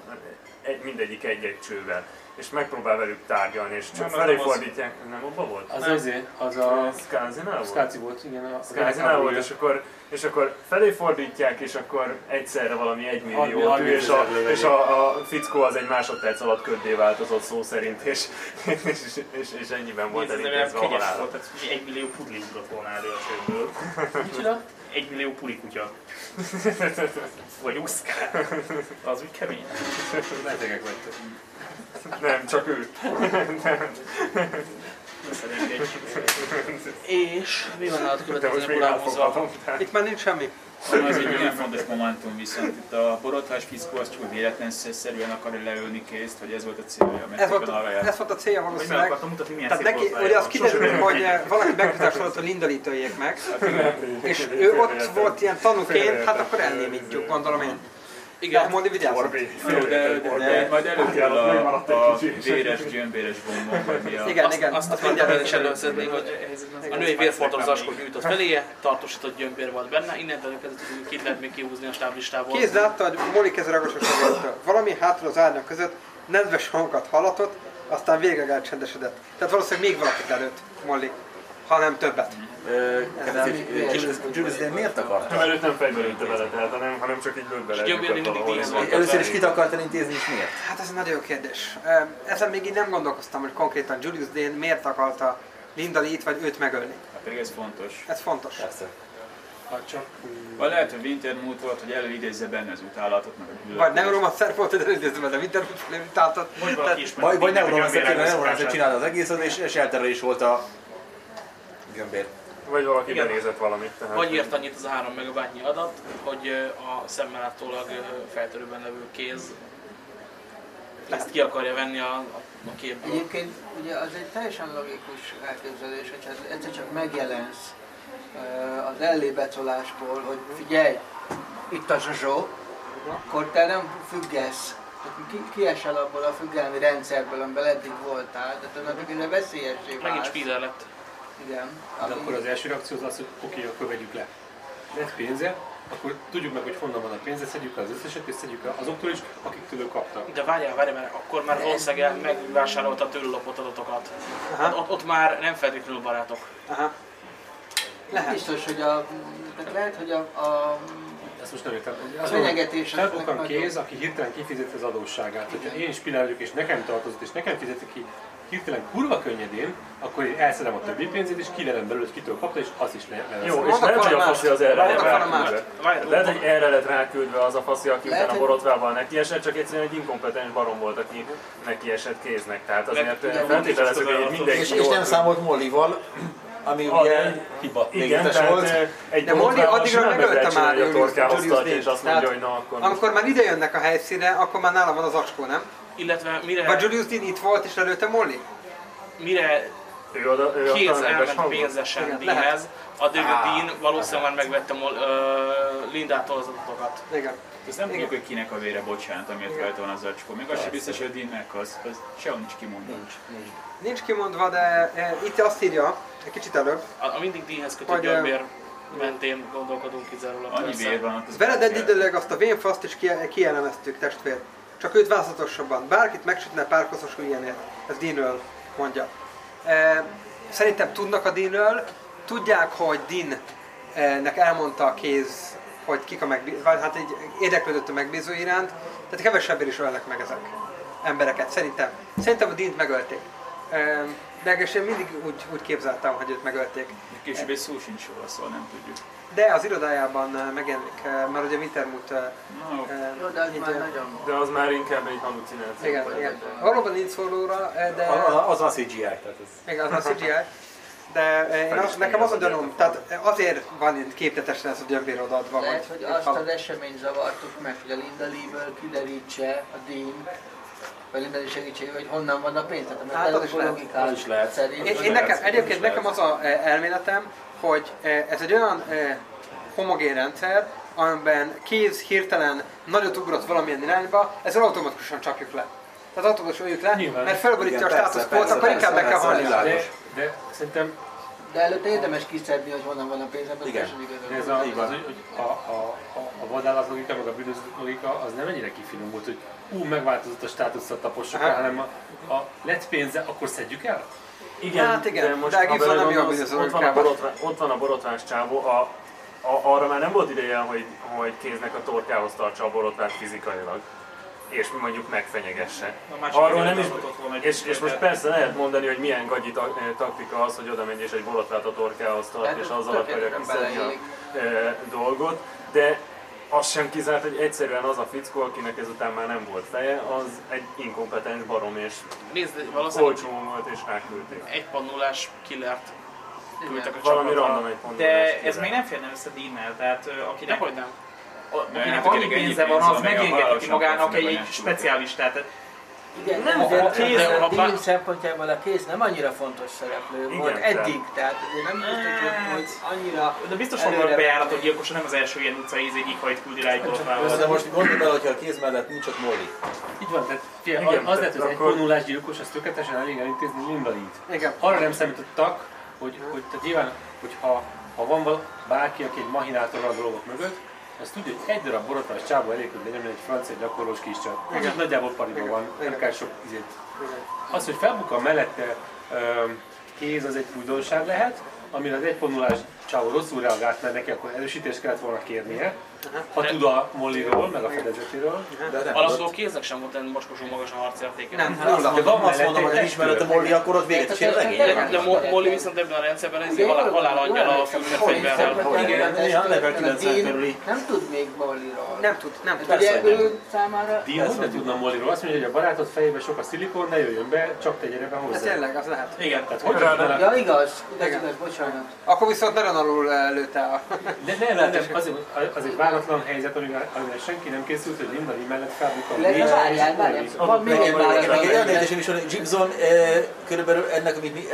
egy, mindegyik egy-egy csővel, és megpróbál velük tárgyalni, és csak Nem, felé az az. fordítják, nem abba volt? Az azért, az a... Skázinál volt? Skáci volt, igen. A Skázinál volt, és akkor, és akkor felé fordítják, és akkor egyszerre valami egy millió, Harminc és, a, és a, a fickó az egy másodperc alatt köddé változott szó szerint, és, és, és, és ennyiben volt elintézve a halála. volt, tehát egy millió pudli ugrott volna elő a csőből. Micsoda? Egy millió pulikutya. Vagy uszkár. Az úgy kemény. Betegek vagytok. Nem, csak ő. És mi van a De következő elfogadom. Itt már nincs semmi. Van az egy nagyon fontos momentum viszont itt a borothás fickó az csak véletlenszerűen akar leölni kézt, hogy ez volt a célja, mert Ez volt, arra járt. ez volt a célja Hogy meg valószínűleg. akartam mutatni, milyen Tehát neki, volt ugye az kiderült, hogy eh, valaki megküzdás alatt, hogy lindalítójék meg, és ő ott volt ilyen tanúként, hát akkor elnémítjuk, gondolom én. Igen, Molly vigyázz. Orbi. Jó, de, de, de majd előkerül a, a véres, gyömbéres bombok, vagy mi a... Igen, azt, igen, azt, azt mindjárt is előszedni, hogy a női vérfoltozáskor nyújtott feléje, tartósított gyömbér volt benne, innentől kezdve tudjuk, kit lehet még kihúzni a stáblistából. Kéz látta, hogy Molly keze ragosos a Valami hátul az árnyak között nedves hangokat hallatott, aztán végleg elcsendesedett. Tehát valószínűleg még valakit előtt Molly, ha nem többet. Julius Dane miért akart? Nem, előtt nem fejbe lőtte bele, tehát, hanem, hanem csak így lőtt bele. Először is kit akart elintézni és miért? Hát ez egy nagyon jó kérdés. Ezen még így nem gondolkoztam, hogy konkrétan Julius Dane miért akarta Linda Lee-t vagy őt megölni. Hát pedig ez fontos. Ez fontos. Persze. Ha csak... Vagy lehet, hogy Wintermute volt, hogy előidézze benne az utálatot, meg a Vagy gyűlöletet. neuromancer volt, hogy Winterwood flémtáltat. Vagy valaki is Vagy, vagy neuromancer, gyömbérrel neuromancer csinálta az egészet, és, és elterelés volt a gömbér. Vagy valaki Igen. benézett valamit. Tehát, Vagy írt annyit az a 3 megabájtnyi adat, hogy a szemmel látólag ö, feltörőben levő kéz ezt ki akarja venni a, a, képből. Egyébként ugye az egy teljesen logikus elképzelés, hogy egyszer csak megjelensz az ellébecolásból, hogy figyelj, itt a zsozsó, akkor te nem függesz. Ki, kiesel abból a függelmi rendszerből, amiben eddig voltál, de tulajdonképpen veszélyessé Megint válsz. Spiller lett. Igen. De ami- akkor az első reakció az az, hogy oké, akkor vegyük le. Lett pénze, akkor tudjuk meg, hogy honnan van a pénze, szedjük le az összeset, és szedjük le azoktól is, akiktől ő kapta. De várjál, várjál, mert akkor már valószínűleg megvásárolta tőle lopott adatokat. Aha. Hát Ott, ott már nem feltétlenül barátok. Aha. Lehet. Biztos, hogy a, tehát lehet, hogy a, a Ezt most nem értem. A fenyegetés az Felbukkan kéz, aki hirtelen kifizeti az adósságát. Hogyha én spinál vagyok és nekem tartozott, és nekem fizeti ki hirtelen kurva könnyedén, akkor én elszedem a többi pénzét, és kiverem belőle, hogy kitől kapta, és azt is le, leveszem. Jó, és lehet, hogy a faszi az erre lett ráküldve. Lehet, hogy erre lett ráküldve az a faszi, aki Lehet, utána borotvával nekiesett, csak egyszerűen egy inkompetens barom volt, aki nekiesett kéznek. Tehát azért igen, feltételezzük, hogy mindenki És, és nem számolt Mollival, ami Ah, ugye egy- hiba. Igen, volt. eh, egy De Molly addigra megölte már a torkához Julius tartja, és azt mondja, hogy na akkor Amikor már ide jönnek a helyszínre, akkor már nála van az acskó, nem? Illetve mire, Vagy Julius Dean itt volt és előtte Molly? mire ő oda, ő Kéz elment pénzesen Deanhez, addig a Á. Dean valószínűleg már megvette Mol- ö, Lindától az adatokat. Igen. Ezt nem tudjuk, hogy kinek a vére, bocsánat, amiért rajta van az zacskó. Még az sem biztos, hogy Dean meghalsz, az sehol nincs kimondva. Nincs, nincs. Nincs kimondva, de e, itt azt írja, egy kicsit előbb, A, a mindig Deanhez kötött Vagy, ö, gyömbér mentén gondolkodunk kizárólag. Annyi vér van az veled egyidőleg azt a vénfaszt is kie- kielemeztük, testvér. Csak őt változatosabban. Bárkit megsütne párkoszos ilyenért. Ez Deanről mondja. E, szerintem tudnak a Deanről, tudják, hogy Deannek elmondta a kéz hogy kik a megbízó, hát egy érdeklődött a megbízó iránt, tehát kevesebben is ölnek meg ezek embereket, szerintem. Szerintem a Dint megölték. De én mindig úgy, úgy képzeltem, hogy őt megölték. Később egy szó sincs róla, szóval nem tudjuk. De az irodájában ö, megjelenik, ö, mert ugye Wintermut... ö, No, Jó, de az így, nagyon... De az már inkább egy halucináció. Igen, igen. Valóban nincs szólóra, de... Az a CGI, tehát ez... Igen, az a CGI. De eh, én az, nekem az a gyanúm, tehát eh, azért van itt képletesen ez a gyömbér odaadva, Lehet, hogy azt az eseményt zavartuk meg, hogy a Linda Lee-ből kiderítse a Dean, Lee segítségével, hogy honnan van a pénz. Tehát a Hát, az is lehet. logikát Az is lehet. szerint. Én, én nekem, egyébként nekem az a eh, elméletem, hogy eh, ez egy olyan eh, homogén rendszer, amiben kéz hirtelen nagyot ugrott valamilyen irányba, ezzel automatikusan csapjuk le. Tehát automatikusan öljük le, Nyilván. mert felborítja a Igen, persze, státusz quo-t, persze, akkor inkább be kell halni. De, de szerintem De előtte érdemes kiszedni, hogy honnan van a pénz, ebben Igen. De ez a, az, hogy a, a, a, a vadállat logika, meg a bűnöző logika, az nem ennyire kifinomult, hogy ú, megváltozott a státusz, tapossuk Aha. el, hanem a, a lett pénze, akkor szedjük el? Igen, Hát igen, de most de ha jó belegondolsz, bűnöző ott van, a logikában. borotvá, ott van a borotvás csávó, a, a, arra már nem volt ideje, hogy, hogy kéznek a torkához tartsa a borotvát fizikailag és mondjuk megfenyegesse. Arról nem is, volna és, és most persze lehet mondani, hogy milyen gagyi eh, taktika az, hogy oda menj és egy borotvát a torkához tart, Hát és azzal akarja kiszedni a beleillik. e, dolgot, de az sem kizárt, hogy egyszerűen az a fickó, akinek ezután már nem volt feje, az egy inkompetens barom, és Nézd, olcsó volt, és ráküldték. egy pannulás killert küldtek a Valami csapatra. random egy pont. De ez még nem férne össze Dean-nel, tehát akinek, Dehogy nem. a- akinek hát annyi pénze van, az megengedheti magának egy, egy specialistát. Igen, Nem, nem, a a kéz- kéz, de a bár- szempontjából a kéz nem annyira fontos szereplő Igen, volt eddig, tehát ugye nem biztos, hogy- hogy annyira De biztos előre- vannak bejáratok gyilkos, nem az első ilyen utcai ízéig hajt küldi rá egy De borotvával. most gondolj bele, hogyha a kéz mellett nincs ott Molly. Így van, tehát figyelj, Igen, az lehet, hogy egy vonulás gyilkos, az tökéletesen elég elintézni Lee-t. Igen. Arra nem számítottak, hogy, hogy tehát nyilván, hogyha ha van bárki, aki egy mahinátor a dolgok mögött, az tudja, hogy egy darab borotvás csávó elég, hogy legyen egy francia gyakorlós kis csat. Így nagyjából pariban van, nem kell sok izét. Az, hogy felbukkan mellette kéz, az egy újdonság lehet, amire az egyponulás csávó rosszul reagált, mert neki akkor erősítést kellett volna kérnie, ha tud a Molliról, meg a fedezetéről. De tudod. kéznek sem volt ennél mocskosul magas a harcértéke. Nem, Hát azt mondom, van azt mondom, hogy ismered a Molly, akkor ott véget is ér De, de Molly viszont ebben a rendszerben ez halál, halál angyal a future fegyverrel. Igen, néha level 90 körüli. Nem tud még Mollyról. Nem tud, nem tud. Hát ugye persze, hogy nem. ő számára Dia hogy ne tudna Molliról? Azt mondja, hogy a barátod fejében sok a szilikon, ne jöjjön be, csak te gyere be Ez hozzá. tényleg, az lehet. Igen. Tehát hogy? Ja, igaz, igaz, bocsánat. Akkor viszont nagyon alul eh, lőtte a... De nem, nem, nem, az, az egy váratlan helyzet, amivel, amivel senki nem készült, hogy Linda Lee mellett felbukkan. Le, várjál, várjál, van még egy olyan érzésem is hogy Gibson körülbelül ennek, amit mi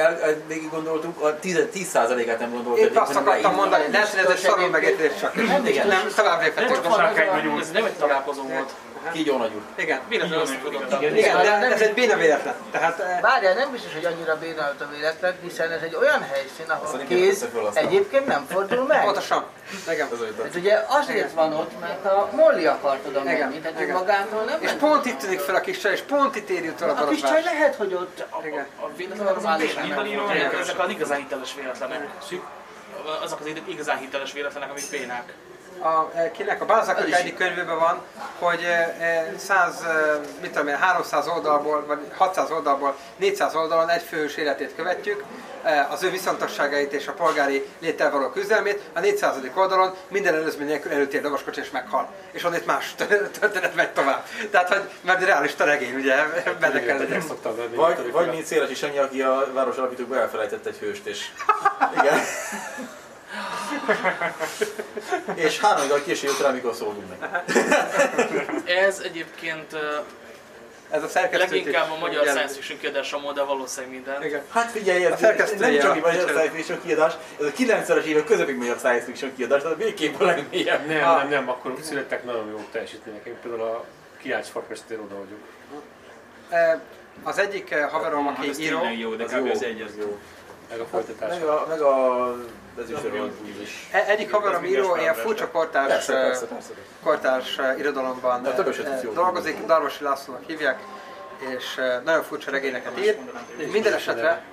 végig gondoltuk, a 10, 10%-át nem gondolt Épp azt akartam mondani, lehet, hogy ez egy szarul megértés csak. Nem, tovább léphetünk. A nem egy találkozó volt. Kígyó nagyú. Igen. Véletlenül összefutottam. Igen, Igen, de ez egy béna véletlen. Tehát eh, Várjál, nem biztos, hogy annyira bénált a véletlen, hiszen ez egy olyan helyszín, ahol kéz egyébként nem fordul meg. pontosan. Igen. Ez. Hát ugye azért van ott, mert a Molly akart oda menni, Igen, tehát ő igen. magától nem És pont itt tűnik fel a kis csaj, és pont itt éri utol a A kis csaj lehet, hogy ott. A Normális. Ezek az igazán hiteles véletlenek. Azok az igazán hiteles véletlenek, amik bénák. A, eh, kinek a is egyik könyvében van, hogy eh, eh, 100, eh, mit tudom én, 300 oldalból, vagy 600 oldalból 400 oldalon egy főhős életét követjük, az ő viszontagságait és a polgári léttel való küzdelmét, a 400. oldalon minden előzmény nélkül előtér lovaskocsi és meghal. És onnét más történet megy tovább. Tehát, hogy mert realista regény, ugye, benne kell legyen. Vagy, vagy mint Szélesi Sanyi, aki a város alapítókba elfelejtett egy hőst, és... Igen. és három évvel később jött rá, mikor szólunk meg. Ez egyébként Ez a szerkesztő. leginkább a magyar science fiction kiadásom, de valószínűleg minden. Igen. Hát figyelj, ez nem csak a- magyar science fiction kiadás, ez a 90-es évek közepig magyar science fiction kiadás, tehát végképp a legmélyebb. Nem, Ah. nem, nem, akkor születtek nagyon jó teljesítmények. Én például a Kiács Farkastér oda vagyok. Eh, Az egyik eh, haverom, Hát aki ez író, jó, de Az kb. jó. az egy az jó. Meg a folytatás. Meg a, meg a ezüstről is. E- Egyik haverom író, ilyen furcsa kortárs, Persze, persze, persze. kortárs irodalomban De dolgozik, Darvasi Lászlónak hívják, és nagyon furcsa regényeket ír. Minden esetre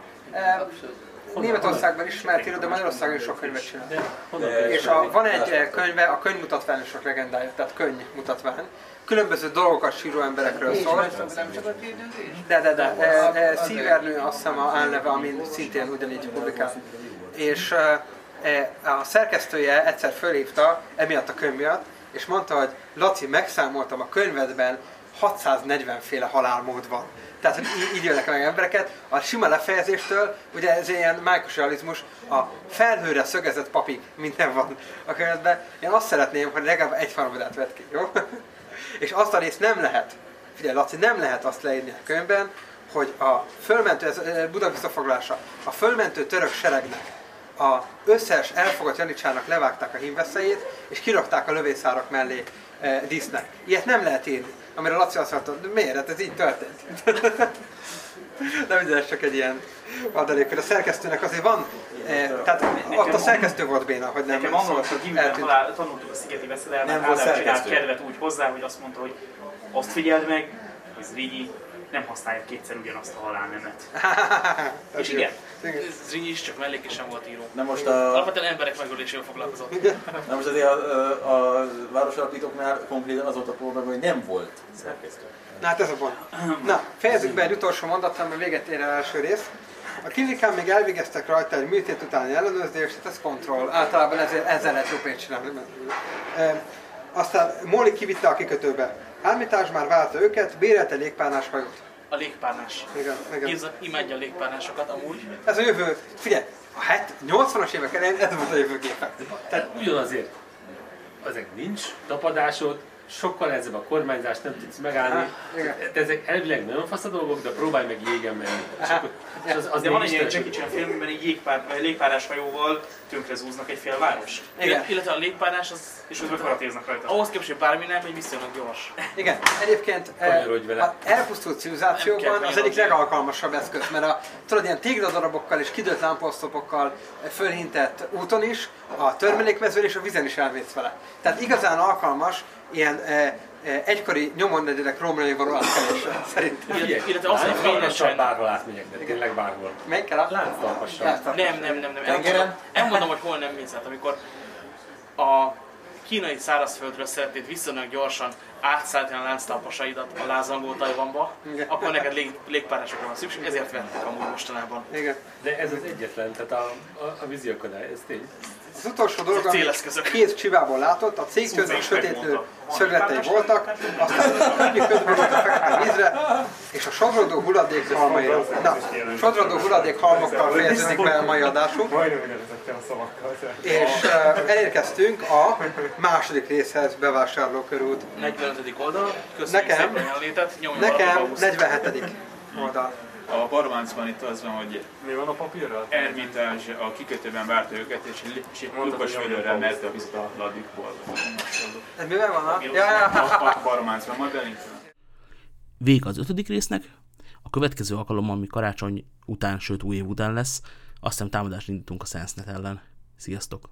Németországban ismert író, de Magyarországon is sok könyvet csinál. És a, van egy könyve, a könyvmutatványosok legendája, tehát könyvmutatvány. Különböző dolgokat síró emberekről szól. De, de, de. E, e, Szívernő azt hiszem a álneve, amin szintén ugyanígy publikál. És e, e, a szerkesztője egyszer fölhívta, emiatt a könyv miatt, és mondta, hogy Laci, megszámoltam a könyvedben 640 féle halálmód van. Tehát, hogy így, így jönnek meg embereket. A sima lefejezéstől, ugye ez ilyen májkus realizmus, a felhőre szögezett papig minden van a könyvedben. Én azt szeretném, hogy legalább egy farmadát vett ki, jó? És azt a részt nem lehet, figyelj Laci, nem lehet azt leírni a könyvben, hogy a fölmentő, ez eh, Buda visszafoglalása, a fölmentő török seregnek a összes elfogott janicsának levágták a hímveszélyét, és kirakták a lövészárak mellé e, dísznek. Ilyet nem lehet írni. Amire Laci azt mondta, miért? Hát ez így történt. nem minden, csak egy ilyen adalék, a szerkesztőnek azért van, e, tehát ott a szerkesztő volt béna, hogy nem Nekem annól, hogy gimben tanultuk a szigeti veszedelmet, Nem volt Ádám csinált szerkesztő. kedvet úgy hozzá, hogy azt mondta, hogy azt figyeld meg, hogy Zrínyi nem használja kétszer ugyanazt a halálnemet. És igen, Zrínyi is csak mellékesen volt író. Na most a, Alapvetően emberek megölésével foglalkozott. na most azért a, a, a városalapítóknál konkrétan az volt a probléma, hogy nem volt szerkesztő. Na hát ez a pont. Na, fejezzük be egy utolsó mondattal, mert véget ér el első rész. A klinikán még elvégeztek rajta egy műtét utáni ellenőrzést, ez kontroll. Általában ezzel, ezzel lehet jó pénzt csinálni. E, aztán Móli kivitte a kikötőbe. Ármitás már várta őket, bérelte légpárnás hajót. A légpárnás. Igen, igen. Géza imádja a légpárnásokat amúgy. Ez a jövő, figyelj, a het, 80-as évek elején ez volt a jövőképe. Tehát ugyanazért, azért nincs tapadásod, sokkal nehezebb a kormányzás, nem tudsz megállni. De ezek elvileg nagyon fasz a dolgok, de próbálj meg jégen menni. És, akkor, és az, az de van egy ilyen Jackie Chan film, amiben egy jégpár, légpárás hajóval tönkre zúznak egy fél várost. Igen. Illetve a légpárnás az És közben karatéznak rajta. ahhoz képest, hogy bármi nem, egy viszonylag gyors. Igen, egyébként eh, a elpusztult kell az egyik legalkalmasabb eszköz, mert a, tudod, ilyen tégladarabokkal és kidőlt lámpaosztopokkal fölhintett úton is, a törmelékmezőn és a vízen is elvész vele. Tehát igazán alkalmas ilyen eh, eh, egykori nyomonnegyedek romlai való átkelésre, szerintem. Illetve azt, hogy lánctalpassal fényesen- bárhol átmegyek, de tényleg bárhol. Melyikkel a Lánctalpassal. Lánctal- Nem, nem, nem, nem. Tengeren? Elmondom, elmondom, hogy hol nem mész át. Amikor a kínai szárazföldről szeretnéd viszonylag gyorsan átszállítani a lánctalpasaidat a lázangó Tajvanba, Igen. akkor neked lég, légpárásokra van szükség, ezért vettek amúgy mostanában. Igen. De ez az egyetlen, tehát a, a, a vízi akadály, ez tény. Az utolsó dolog, amit két csivából látott, a cégtől Szuzék sötétlő szögletei voltak, aztán könnyű közben volt a fekete vízre, és a sodrodó hulladék halmaira. Na, sodrodó hulladék halmokkal fejeződik be a mai adásunk, szavakkal. és uh, elérkeztünk a második részhez, bevásárlókörút. 45. oldal, köszönjük Nekem- szépen a jelenlétet, Nekem alatt a 47. oldal. A Barmáncban itt az van, hogy Mi van a papírral? Ermitázs a kikötőben várta őket, és egy- és egy Mondtad, lukas hogy vödörrel nyomjon merte a vizet a ladikból. Ez mivel van? a- Ja, ja, A majd belinkelem. Vége az ötödik résznek, a következő alkalom, ami karácsony után, sőt új év után lesz, azt hiszem támadást indítunk a SenseNet ellen. Sziasztok!